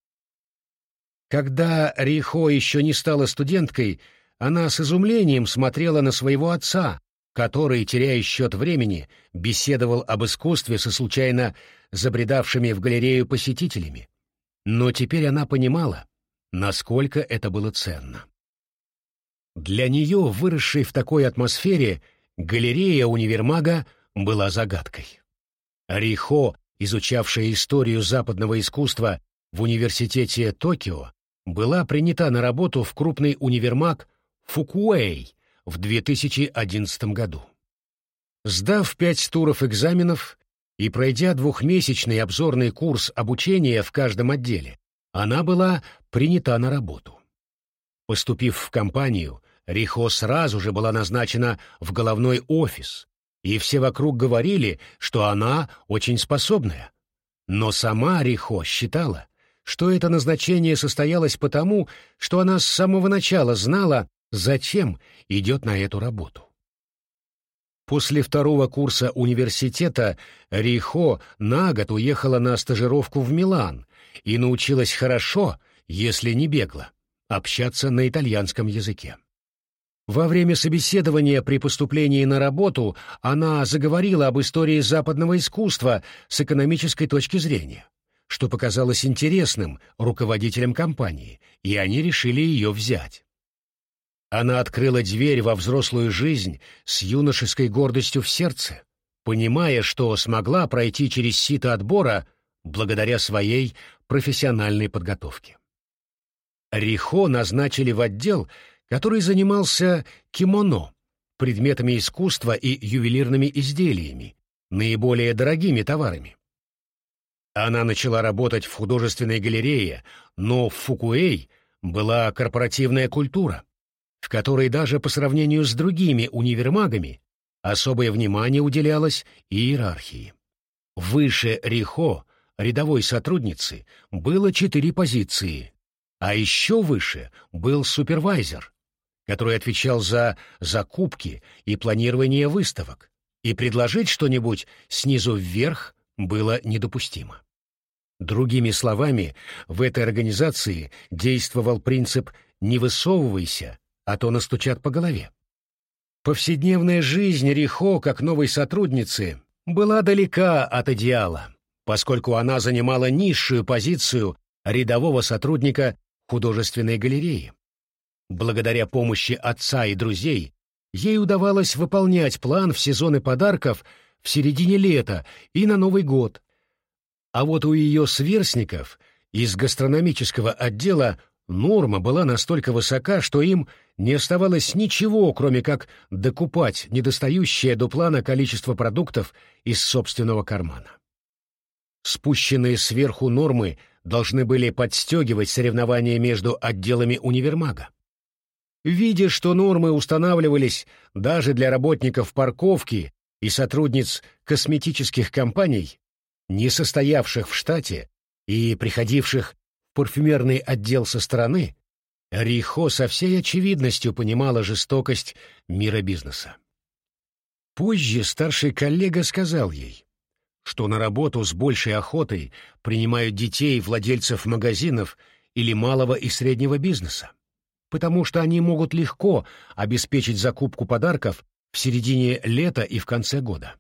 S1: Когда Рихо еще не стала студенткой, она с изумлением смотрела на своего отца, который, теряя счет времени, беседовал об искусстве со случайно забредавшими в галерею посетителями. Но теперь она понимала, насколько это было ценно. Для нее, выросшей в такой атмосфере, галерея универмага была загадкой. Рихо, изучавшая историю западного искусства в университете Токио, была принята на работу в крупный универмаг Фукуэй в 2011 году. Сдав пять туров экзаменов и пройдя двухмесячный обзорный курс обучения в каждом отделе, она была принята на работу. Поступив в компанию, Рихо сразу же была назначена в головной офис, и все вокруг говорили, что она очень способная. Но сама Рихо считала, что это назначение состоялось потому, что она с самого начала знала, зачем идет на эту работу. После второго курса университета Рихо на год уехала на стажировку в Милан и научилась хорошо, если не бегло, общаться на итальянском языке. Во время собеседования при поступлении на работу она заговорила об истории западного искусства с экономической точки зрения, что показалось интересным руководителям компании, и они решили ее взять. Она открыла дверь во взрослую жизнь с юношеской гордостью в сердце, понимая, что смогла пройти через сито отбора благодаря своей профессиональной подготовке. Рихо назначили в отдел, который занимался кимоно, предметами искусства и ювелирными изделиями, наиболее дорогими товарами. Она начала работать в художественной галерее, но в Фукуэй была корпоративная культура, в которой даже по сравнению с другими универмагами особое внимание уделялось иерархии. Выше Рихо, рядовой сотрудницы, было четыре позиции, а еще выше был супервайзер, который отвечал за закупки и планирование выставок, и предложить что-нибудь снизу вверх было недопустимо. Другими словами, в этой организации действовал принцип «не высовывайся, а то настучат по голове». Повседневная жизнь Рихо, как новой сотрудницы, была далека от идеала, поскольку она занимала низшую позицию рядового сотрудника художественной галереи. Благодаря помощи отца и друзей ей удавалось выполнять план в сезоны подарков в середине лета и на Новый год. А вот у ее сверстников из гастрономического отдела норма была настолько высока, что им не оставалось ничего, кроме как докупать недостающее до плана количество продуктов из собственного кармана. Спущенные сверху нормы должны были подстегивать соревнования между отделами универмага. Видя, что нормы устанавливались даже для работников парковки и сотрудниц косметических компаний, не состоявших в штате и приходивших в парфюмерный отдел со стороны, Рихо со всей очевидностью понимала жестокость мира бизнеса. Позже старший коллега сказал ей, что на работу с большей охотой принимают детей владельцев магазинов или малого и среднего бизнеса потому что они могут легко обеспечить закупку подарков в середине лета и в конце года.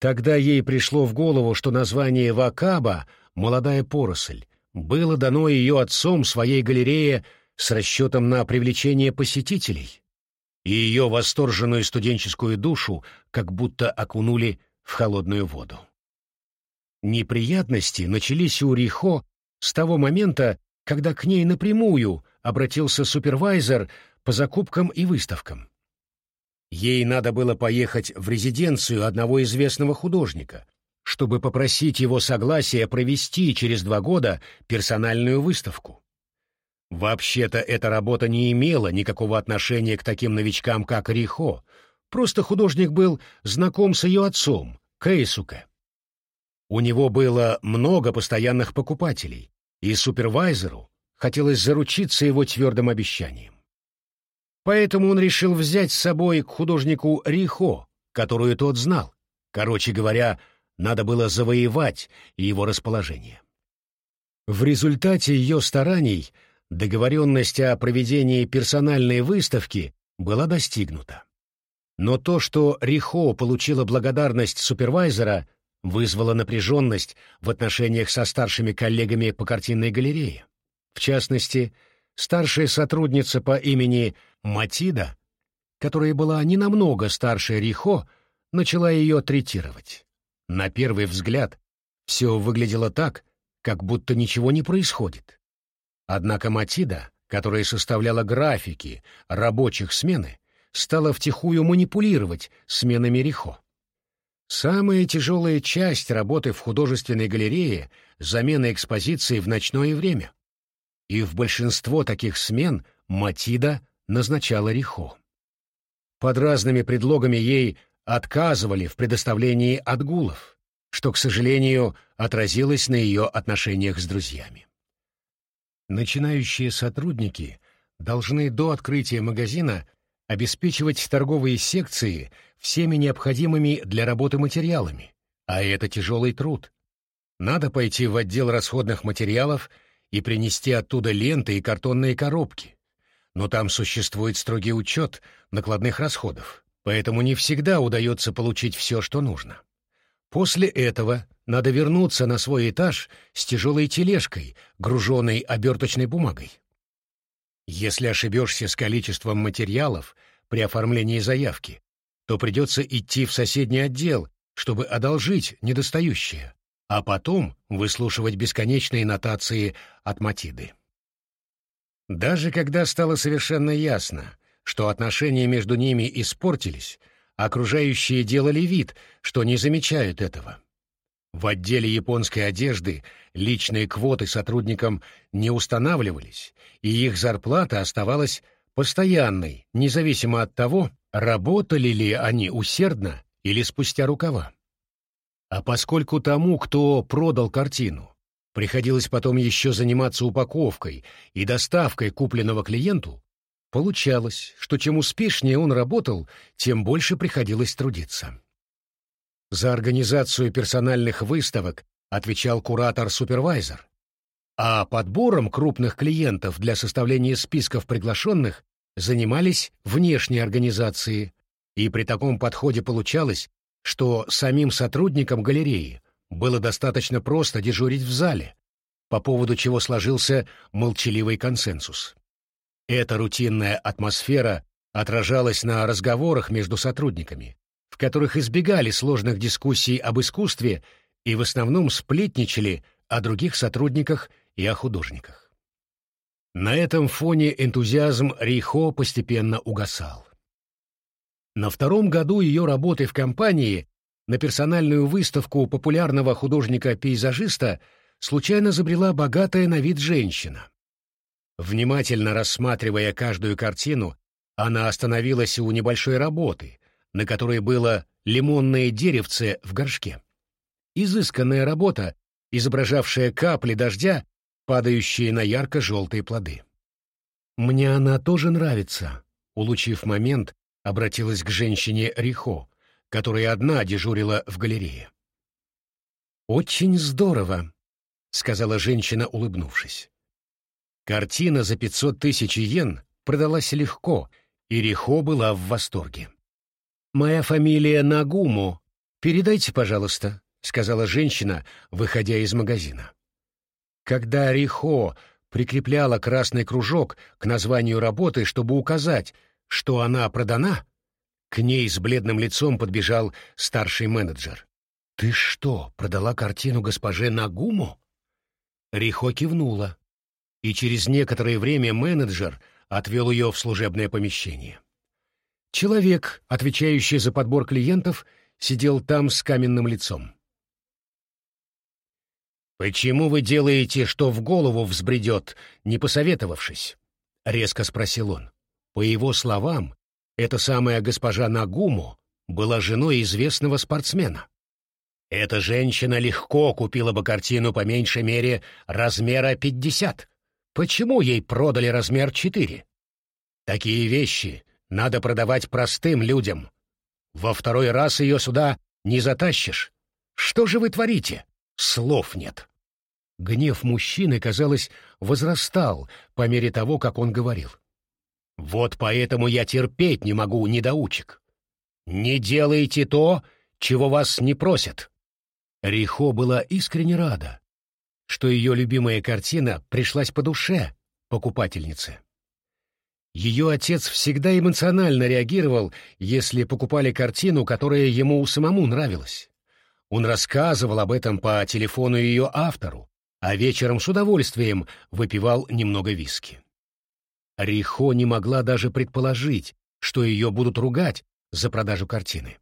S1: Тогда ей пришло в голову, что название Вакаба «Молодая поросль» было дано ее отцом своей галерее с расчетом на привлечение посетителей, и ее восторженную студенческую душу как будто окунули в холодную воду. Неприятности начались у Рихо с того момента, когда к ней напрямую обратился супервайзер по закупкам и выставкам. Ей надо было поехать в резиденцию одного известного художника, чтобы попросить его согласия провести через два года персональную выставку. Вообще-то эта работа не имела никакого отношения к таким новичкам, как Рихо, просто художник был знаком с ее отцом, Кейсуке. У него было много постоянных покупателей, и супервайзеру хотелось заручиться его твердым обещанием. Поэтому он решил взять с собой к художнику Рихо, которую тот знал. Короче говоря, надо было завоевать его расположение. В результате ее стараний договоренность о проведении персональной выставки была достигнута. Но то, что Рихо получила благодарность супервайзера, вызвало напряженность в отношениях со старшими коллегами по картинной галерее. В частности, старшая сотрудница по имени Матида, которая была не намного старше Рихо, начала ее третировать. На первый взгляд все выглядело так, как будто ничего не происходит. Однако Матида, которая составляла графики рабочих смены, стала втихую манипулировать сменами Рихо. Самая тяжелая часть работы в художественной галерее — замена экспозиции в ночное время и в большинство таких смен Матида назначала Рихо. Под разными предлогами ей отказывали в предоставлении отгулов, что, к сожалению, отразилось на ее отношениях с друзьями. Начинающие сотрудники должны до открытия магазина обеспечивать торговые секции всеми необходимыми для работы материалами, а это тяжелый труд. Надо пойти в отдел расходных материалов и принести оттуда ленты и картонные коробки. Но там существует строгий учет накладных расходов, поэтому не всегда удается получить все, что нужно. После этого надо вернуться на свой этаж с тяжелой тележкой, груженной оберточной бумагой. Если ошибешься с количеством материалов при оформлении заявки, то придется идти в соседний отдел, чтобы одолжить недостающее, а потом выслушивать бесконечные нотации от Матиды. Даже когда стало совершенно ясно, что отношения между ними испортились, окружающие делали вид, что не замечают этого. В отделе японской одежды личные квоты сотрудникам не устанавливались, и их зарплата оставалась постоянной, независимо от того, работали ли они усердно или спустя рукава. А поскольку тому, кто продал картину, приходилось потом еще заниматься упаковкой и доставкой купленного клиенту, получалось, что чем успешнее он работал, тем больше приходилось трудиться. За организацию персональных выставок отвечал куратор-супервайзер, а подбором крупных клиентов для составления списков приглашенных занимались внешние организации, и при таком подходе получалось, что самим сотрудникам галереи было достаточно просто дежурить в зале, по поводу чего сложился молчаливый консенсус. Эта рутинная атмосфера отражалась на разговорах между сотрудниками, в которых избегали сложных дискуссий об искусстве и в основном сплетничали о других сотрудниках и о художниках. На этом фоне энтузиазм Рейхо постепенно угасал. На втором году ее работы в компании на персональную выставку популярного художника-пейзажиста случайно забрела богатая на вид женщина. Внимательно рассматривая каждую картину, она остановилась у небольшой работы, на которой было лимонное деревце в горшке. Изысканная работа, изображавшая капли дождя, падающие на ярко-желтые плоды. «Мне она тоже нравится», — улучив момент, обратилась к женщине Рихо, которая одна дежурила в галерее. «Очень здорово», — сказала женщина, улыбнувшись. Картина за пятьсот тысяч йен продалась легко, и Рихо была в восторге. «Моя фамилия Нагуму. Передайте, пожалуйста», — сказала женщина, выходя из магазина. Когда Рихо прикрепляла красный кружок к названию работы, чтобы указать, что она продана, к ней с бледным лицом подбежал старший менеджер. «Ты что, продала картину госпоже Нагуму?» Рихо кивнула, и через некоторое время менеджер отвел ее в служебное помещение. Человек, отвечающий за подбор клиентов, сидел там с каменным лицом. «Почему вы делаете, что в голову взбредет, не посоветовавшись?» — резко спросил он. По его словам, эта самая госпожа Нагуму была женой известного спортсмена. Эта женщина легко купила бы картину по меньшей мере размера 50. Почему ей продали размер 4? Такие вещи надо продавать простым людям. Во второй раз ее сюда не затащишь. Что же вы творите? Слов нет. Гнев мужчины, казалось, возрастал по мере того, как он говорил. Вот поэтому я терпеть не могу недоучек. Не делайте то, чего вас не просят. Рихо была искренне рада, что ее любимая картина пришлась по душе покупательнице. Ее отец всегда эмоционально реагировал, если покупали картину, которая ему самому нравилась. Он рассказывал об этом по телефону ее автору, а вечером с удовольствием выпивал немного виски. Рихо не могла даже предположить, что ее будут ругать за продажу картины.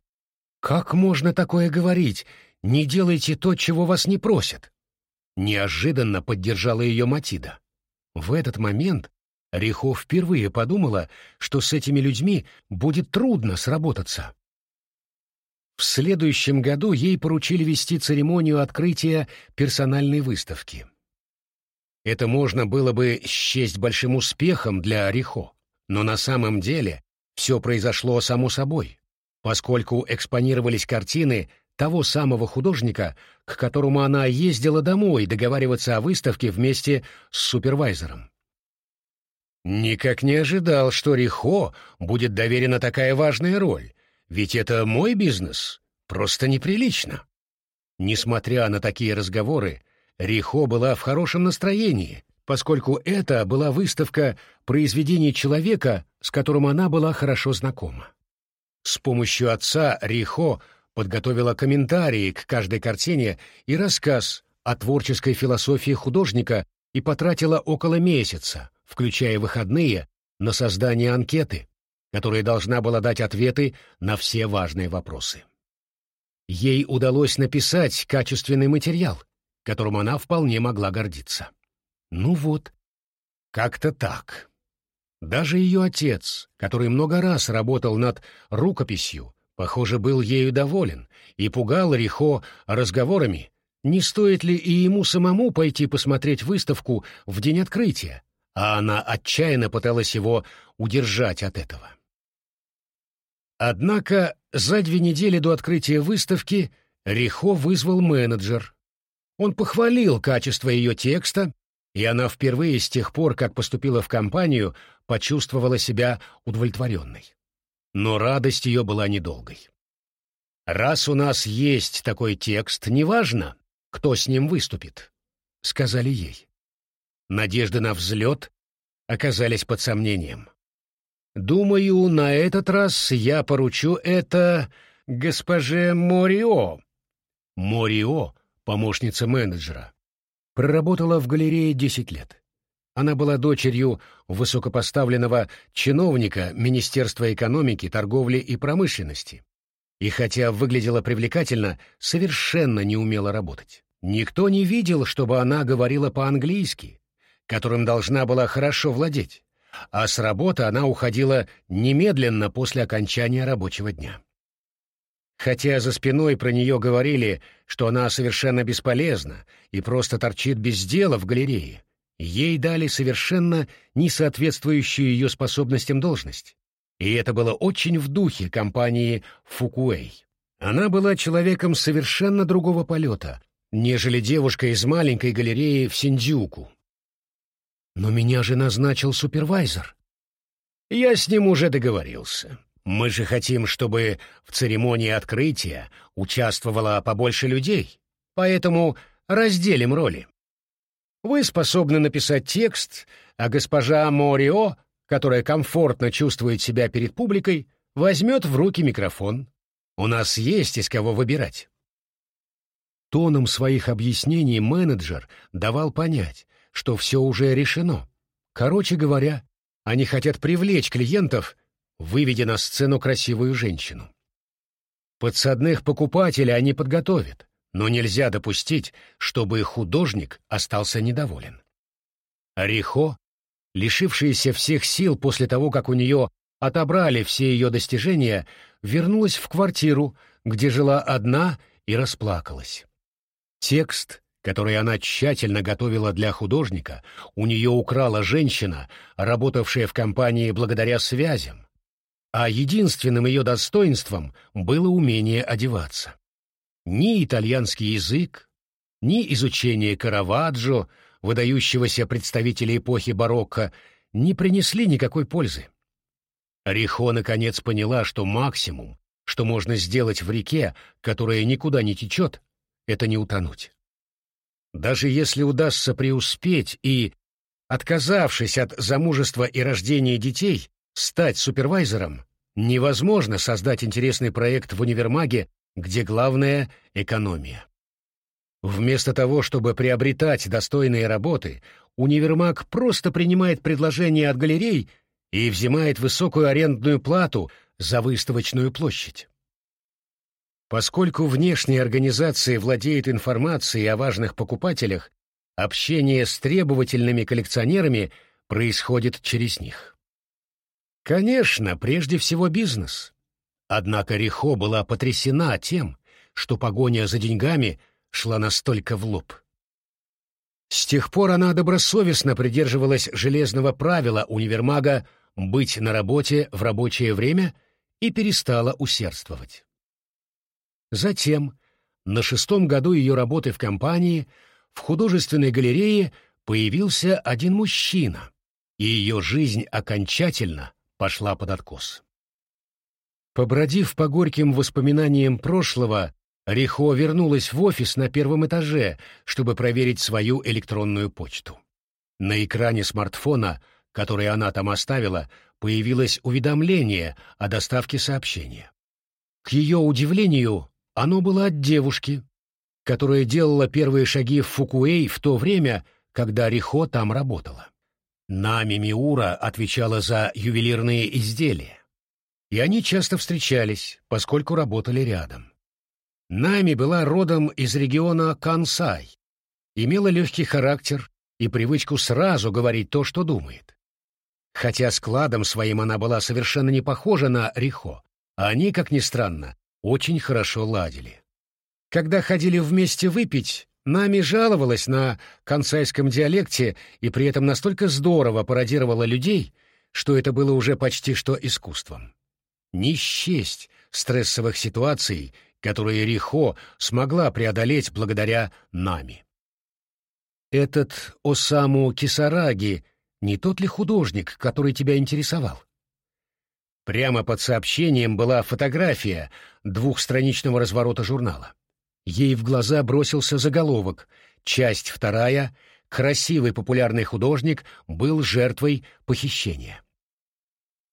S1: «Как можно такое говорить? Не делайте то, чего вас не просят!» Неожиданно поддержала ее Матида. В этот момент Рихо впервые подумала, что с этими людьми будет трудно сработаться. В следующем году ей поручили вести церемонию открытия персональной выставки. Это можно было бы счесть большим успехом для Рихо, но на самом деле все произошло само собой, поскольку экспонировались картины того самого художника, к которому она ездила домой договариваться о выставке вместе с супервайзером. Никак не ожидал, что Рихо будет доверена такая важная роль, ведь это мой бизнес. Просто неприлично. Несмотря на такие разговоры, Рихо была в хорошем настроении, поскольку это была выставка произведений человека, с которым она была хорошо знакома. С помощью отца Рихо подготовила комментарии к каждой картине и рассказ о творческой философии художника и потратила около месяца, включая выходные, на создание анкеты, которая должна была дать ответы на все важные вопросы. Ей удалось написать качественный материал, которым она вполне могла гордиться. Ну вот, как-то так. Даже ее отец, который много раз работал над рукописью, похоже, был ею доволен и пугал Рихо разговорами, не стоит ли и ему самому пойти посмотреть выставку в день открытия, а она отчаянно пыталась его удержать от этого. Однако за две недели до открытия выставки Рихо вызвал менеджер. Он похвалил качество ее текста, и она впервые с тех пор, как поступила в компанию, почувствовала себя удовлетворенной. Но радость ее была недолгой. «Раз у нас есть такой текст, неважно, кто с ним выступит», — сказали ей. Надежды на взлет оказались под сомнением. Думаю, на этот раз я поручу это госпоже Морио. Морио, помощница менеджера, проработала в галерее 10 лет. Она была дочерью высокопоставленного чиновника Министерства экономики, торговли и промышленности. И хотя выглядела привлекательно, совершенно не умела работать. Никто не видел, чтобы она говорила по-английски, которым должна была хорошо владеть а с работы она уходила немедленно после окончания рабочего дня. Хотя за спиной про нее говорили, что она совершенно бесполезна и просто торчит без дела в галерее, ей дали совершенно не соответствующую ее способностям должность. И это было очень в духе компании «Фукуэй». Она была человеком совершенно другого полета, нежели девушка из маленькой галереи в Синдзюку, но меня же назначил супервайзер. Я с ним уже договорился. Мы же хотим, чтобы в церемонии открытия участвовало побольше людей, поэтому разделим роли. Вы способны написать текст, а госпожа Морио, которая комфортно чувствует себя перед публикой, возьмет в руки микрофон. У нас есть из кого выбирать. Тоном своих объяснений менеджер давал понять, что все уже решено. Короче говоря, они хотят привлечь клиентов, выведя на сцену красивую женщину. Подсадных покупателей они подготовят, но нельзя допустить, чтобы художник остался недоволен. Рихо, лишившаяся всех сил после того, как у нее отобрали все ее достижения, вернулась в квартиру, где жила одна и расплакалась. Текст который она тщательно готовила для художника, у нее украла женщина, работавшая в компании благодаря связям, а единственным ее достоинством было умение одеваться. Ни итальянский язык, ни изучение Караваджо, выдающегося представителя эпохи барокко, не принесли никакой пользы. Рихо наконец поняла, что максимум, что можно сделать в реке, которая никуда не течет, это не утонуть. Даже если удастся преуспеть и, отказавшись от замужества и рождения детей, стать супервайзером, невозможно создать интересный проект в универмаге, где главное — экономия. Вместо того, чтобы приобретать достойные работы, универмаг просто принимает предложения от галерей и взимает высокую арендную плату за выставочную площадь. Поскольку внешняя организация владеет информацией о важных покупателях, общение с требовательными коллекционерами происходит через них. Конечно, прежде всего бизнес. Однако Рихо была потрясена тем, что погоня за деньгами шла настолько в лоб. С тех пор она добросовестно придерживалась железного правила универмага быть на работе в рабочее время и перестала усердствовать. Затем, на шестом году ее работы в компании, в художественной галерее появился один мужчина, и ее жизнь окончательно пошла под откос. Побродив по горьким воспоминаниям прошлого, Рихо вернулась в офис на первом этаже, чтобы проверить свою электронную почту. На экране смартфона, который она там оставила, появилось уведомление о доставке сообщения. К ее удивлению, оно было от девушки, которая делала первые шаги в Фукуэй в то время, когда Рихо там работала. Нами Миура отвечала за ювелирные изделия, и они часто встречались, поскольку работали рядом. Нами была родом из региона Кансай, имела легкий характер и привычку сразу говорить то, что думает. Хотя складом своим она была совершенно не похожа на Рихо, а они, как ни странно, очень хорошо ладили. Когда ходили вместе выпить, Нами жаловалась на кансайском диалекте и при этом настолько здорово пародировала людей, что это было уже почти что искусством. Не счесть стрессовых ситуаций которые Рихо смогла преодолеть благодаря Нами. Этот Осаму Кисараги не тот ли художник, который тебя интересовал? Прямо под сообщением была фотография двухстраничного разворота журнала. Ей в глаза бросился заголовок, часть вторая «Красивый популярный художник был жертвой похищения».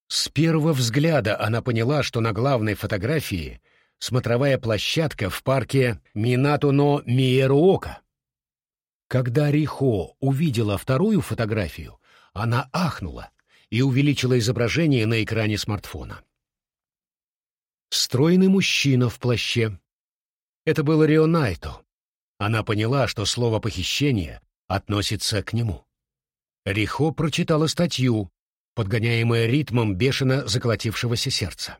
S1: С первого взгляда она поняла, что на главной фотографии — смотровая площадка в парке Минато-но Миеруока. Когда Рихо увидела вторую фотографию, она ахнула и увеличила изображение на экране смартфона. Стройный мужчина в плаще. Это был Рио Найто. Она поняла, что слово «похищение» относится к нему. Рихо прочитала статью, подгоняемая ритмом бешено заколотившегося сердца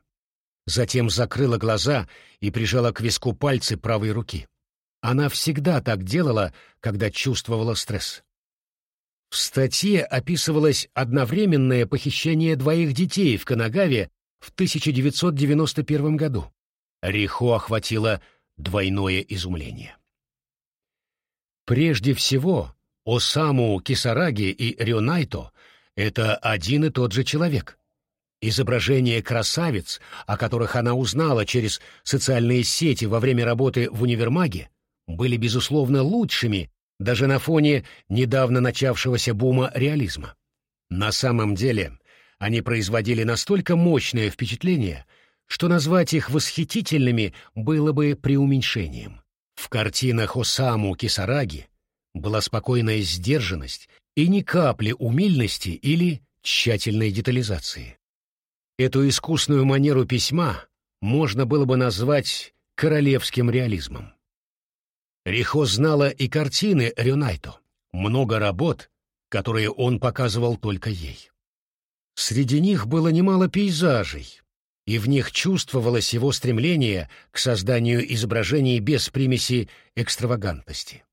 S1: затем закрыла глаза и прижала к виску пальцы правой руки. Она всегда так делала, когда чувствовала стресс. В статье описывалось одновременное похищение двоих детей в Канагаве в 1991 году. Рихо охватило двойное изумление. Прежде всего, Осаму Кисараги и Рионайто — это один и тот же человек — Изображения красавиц, о которых она узнала через социальные сети во время работы в универмаге, были, безусловно, лучшими даже на фоне недавно начавшегося бума реализма. На самом деле, они производили настолько мощное впечатление, что назвать их восхитительными было бы преуменьшением. В картинах Осаму Кисараги была спокойная сдержанность и ни капли умильности или тщательной детализации. Эту искусную манеру письма можно было бы назвать королевским реализмом. Рихо знала и картины Рюнайто, много работ, которые он показывал только ей. Среди них было немало пейзажей, и в них чувствовалось его стремление к созданию изображений без примеси экстравагантности.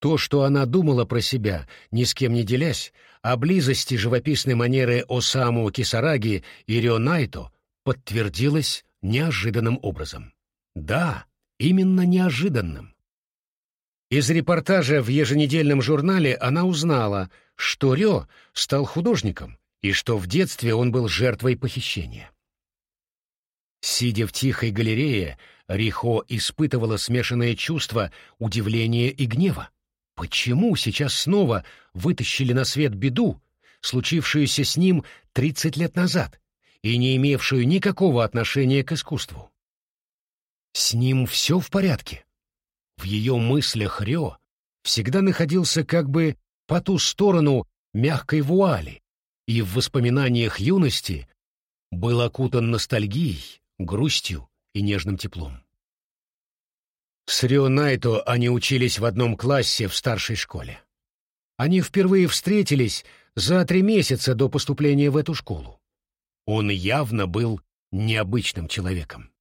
S1: То, что она думала про себя, ни с кем не делясь, о близости живописной манеры Осаму Кисараги и Рионайто подтвердилось неожиданным образом. Да, именно неожиданным. Из репортажа в еженедельном журнале она узнала, что Рё стал художником и что в детстве он был жертвой похищения. Сидя в тихой галерее, Рихо испытывала смешанное чувство удивления и гнева. Почему сейчас снова вытащили на свет беду, случившуюся с ним 30 лет назад и не имевшую никакого отношения к искусству? С ним все в порядке. В ее мыслях Рё всегда находился как бы по ту сторону мягкой вуали, и в воспоминаниях юности был окутан ностальгией, грустью и нежным теплом. С Рио Найто они учились в одном классе в старшей школе. Они впервые встретились за три месяца до поступления в эту школу. Он явно был необычным человеком.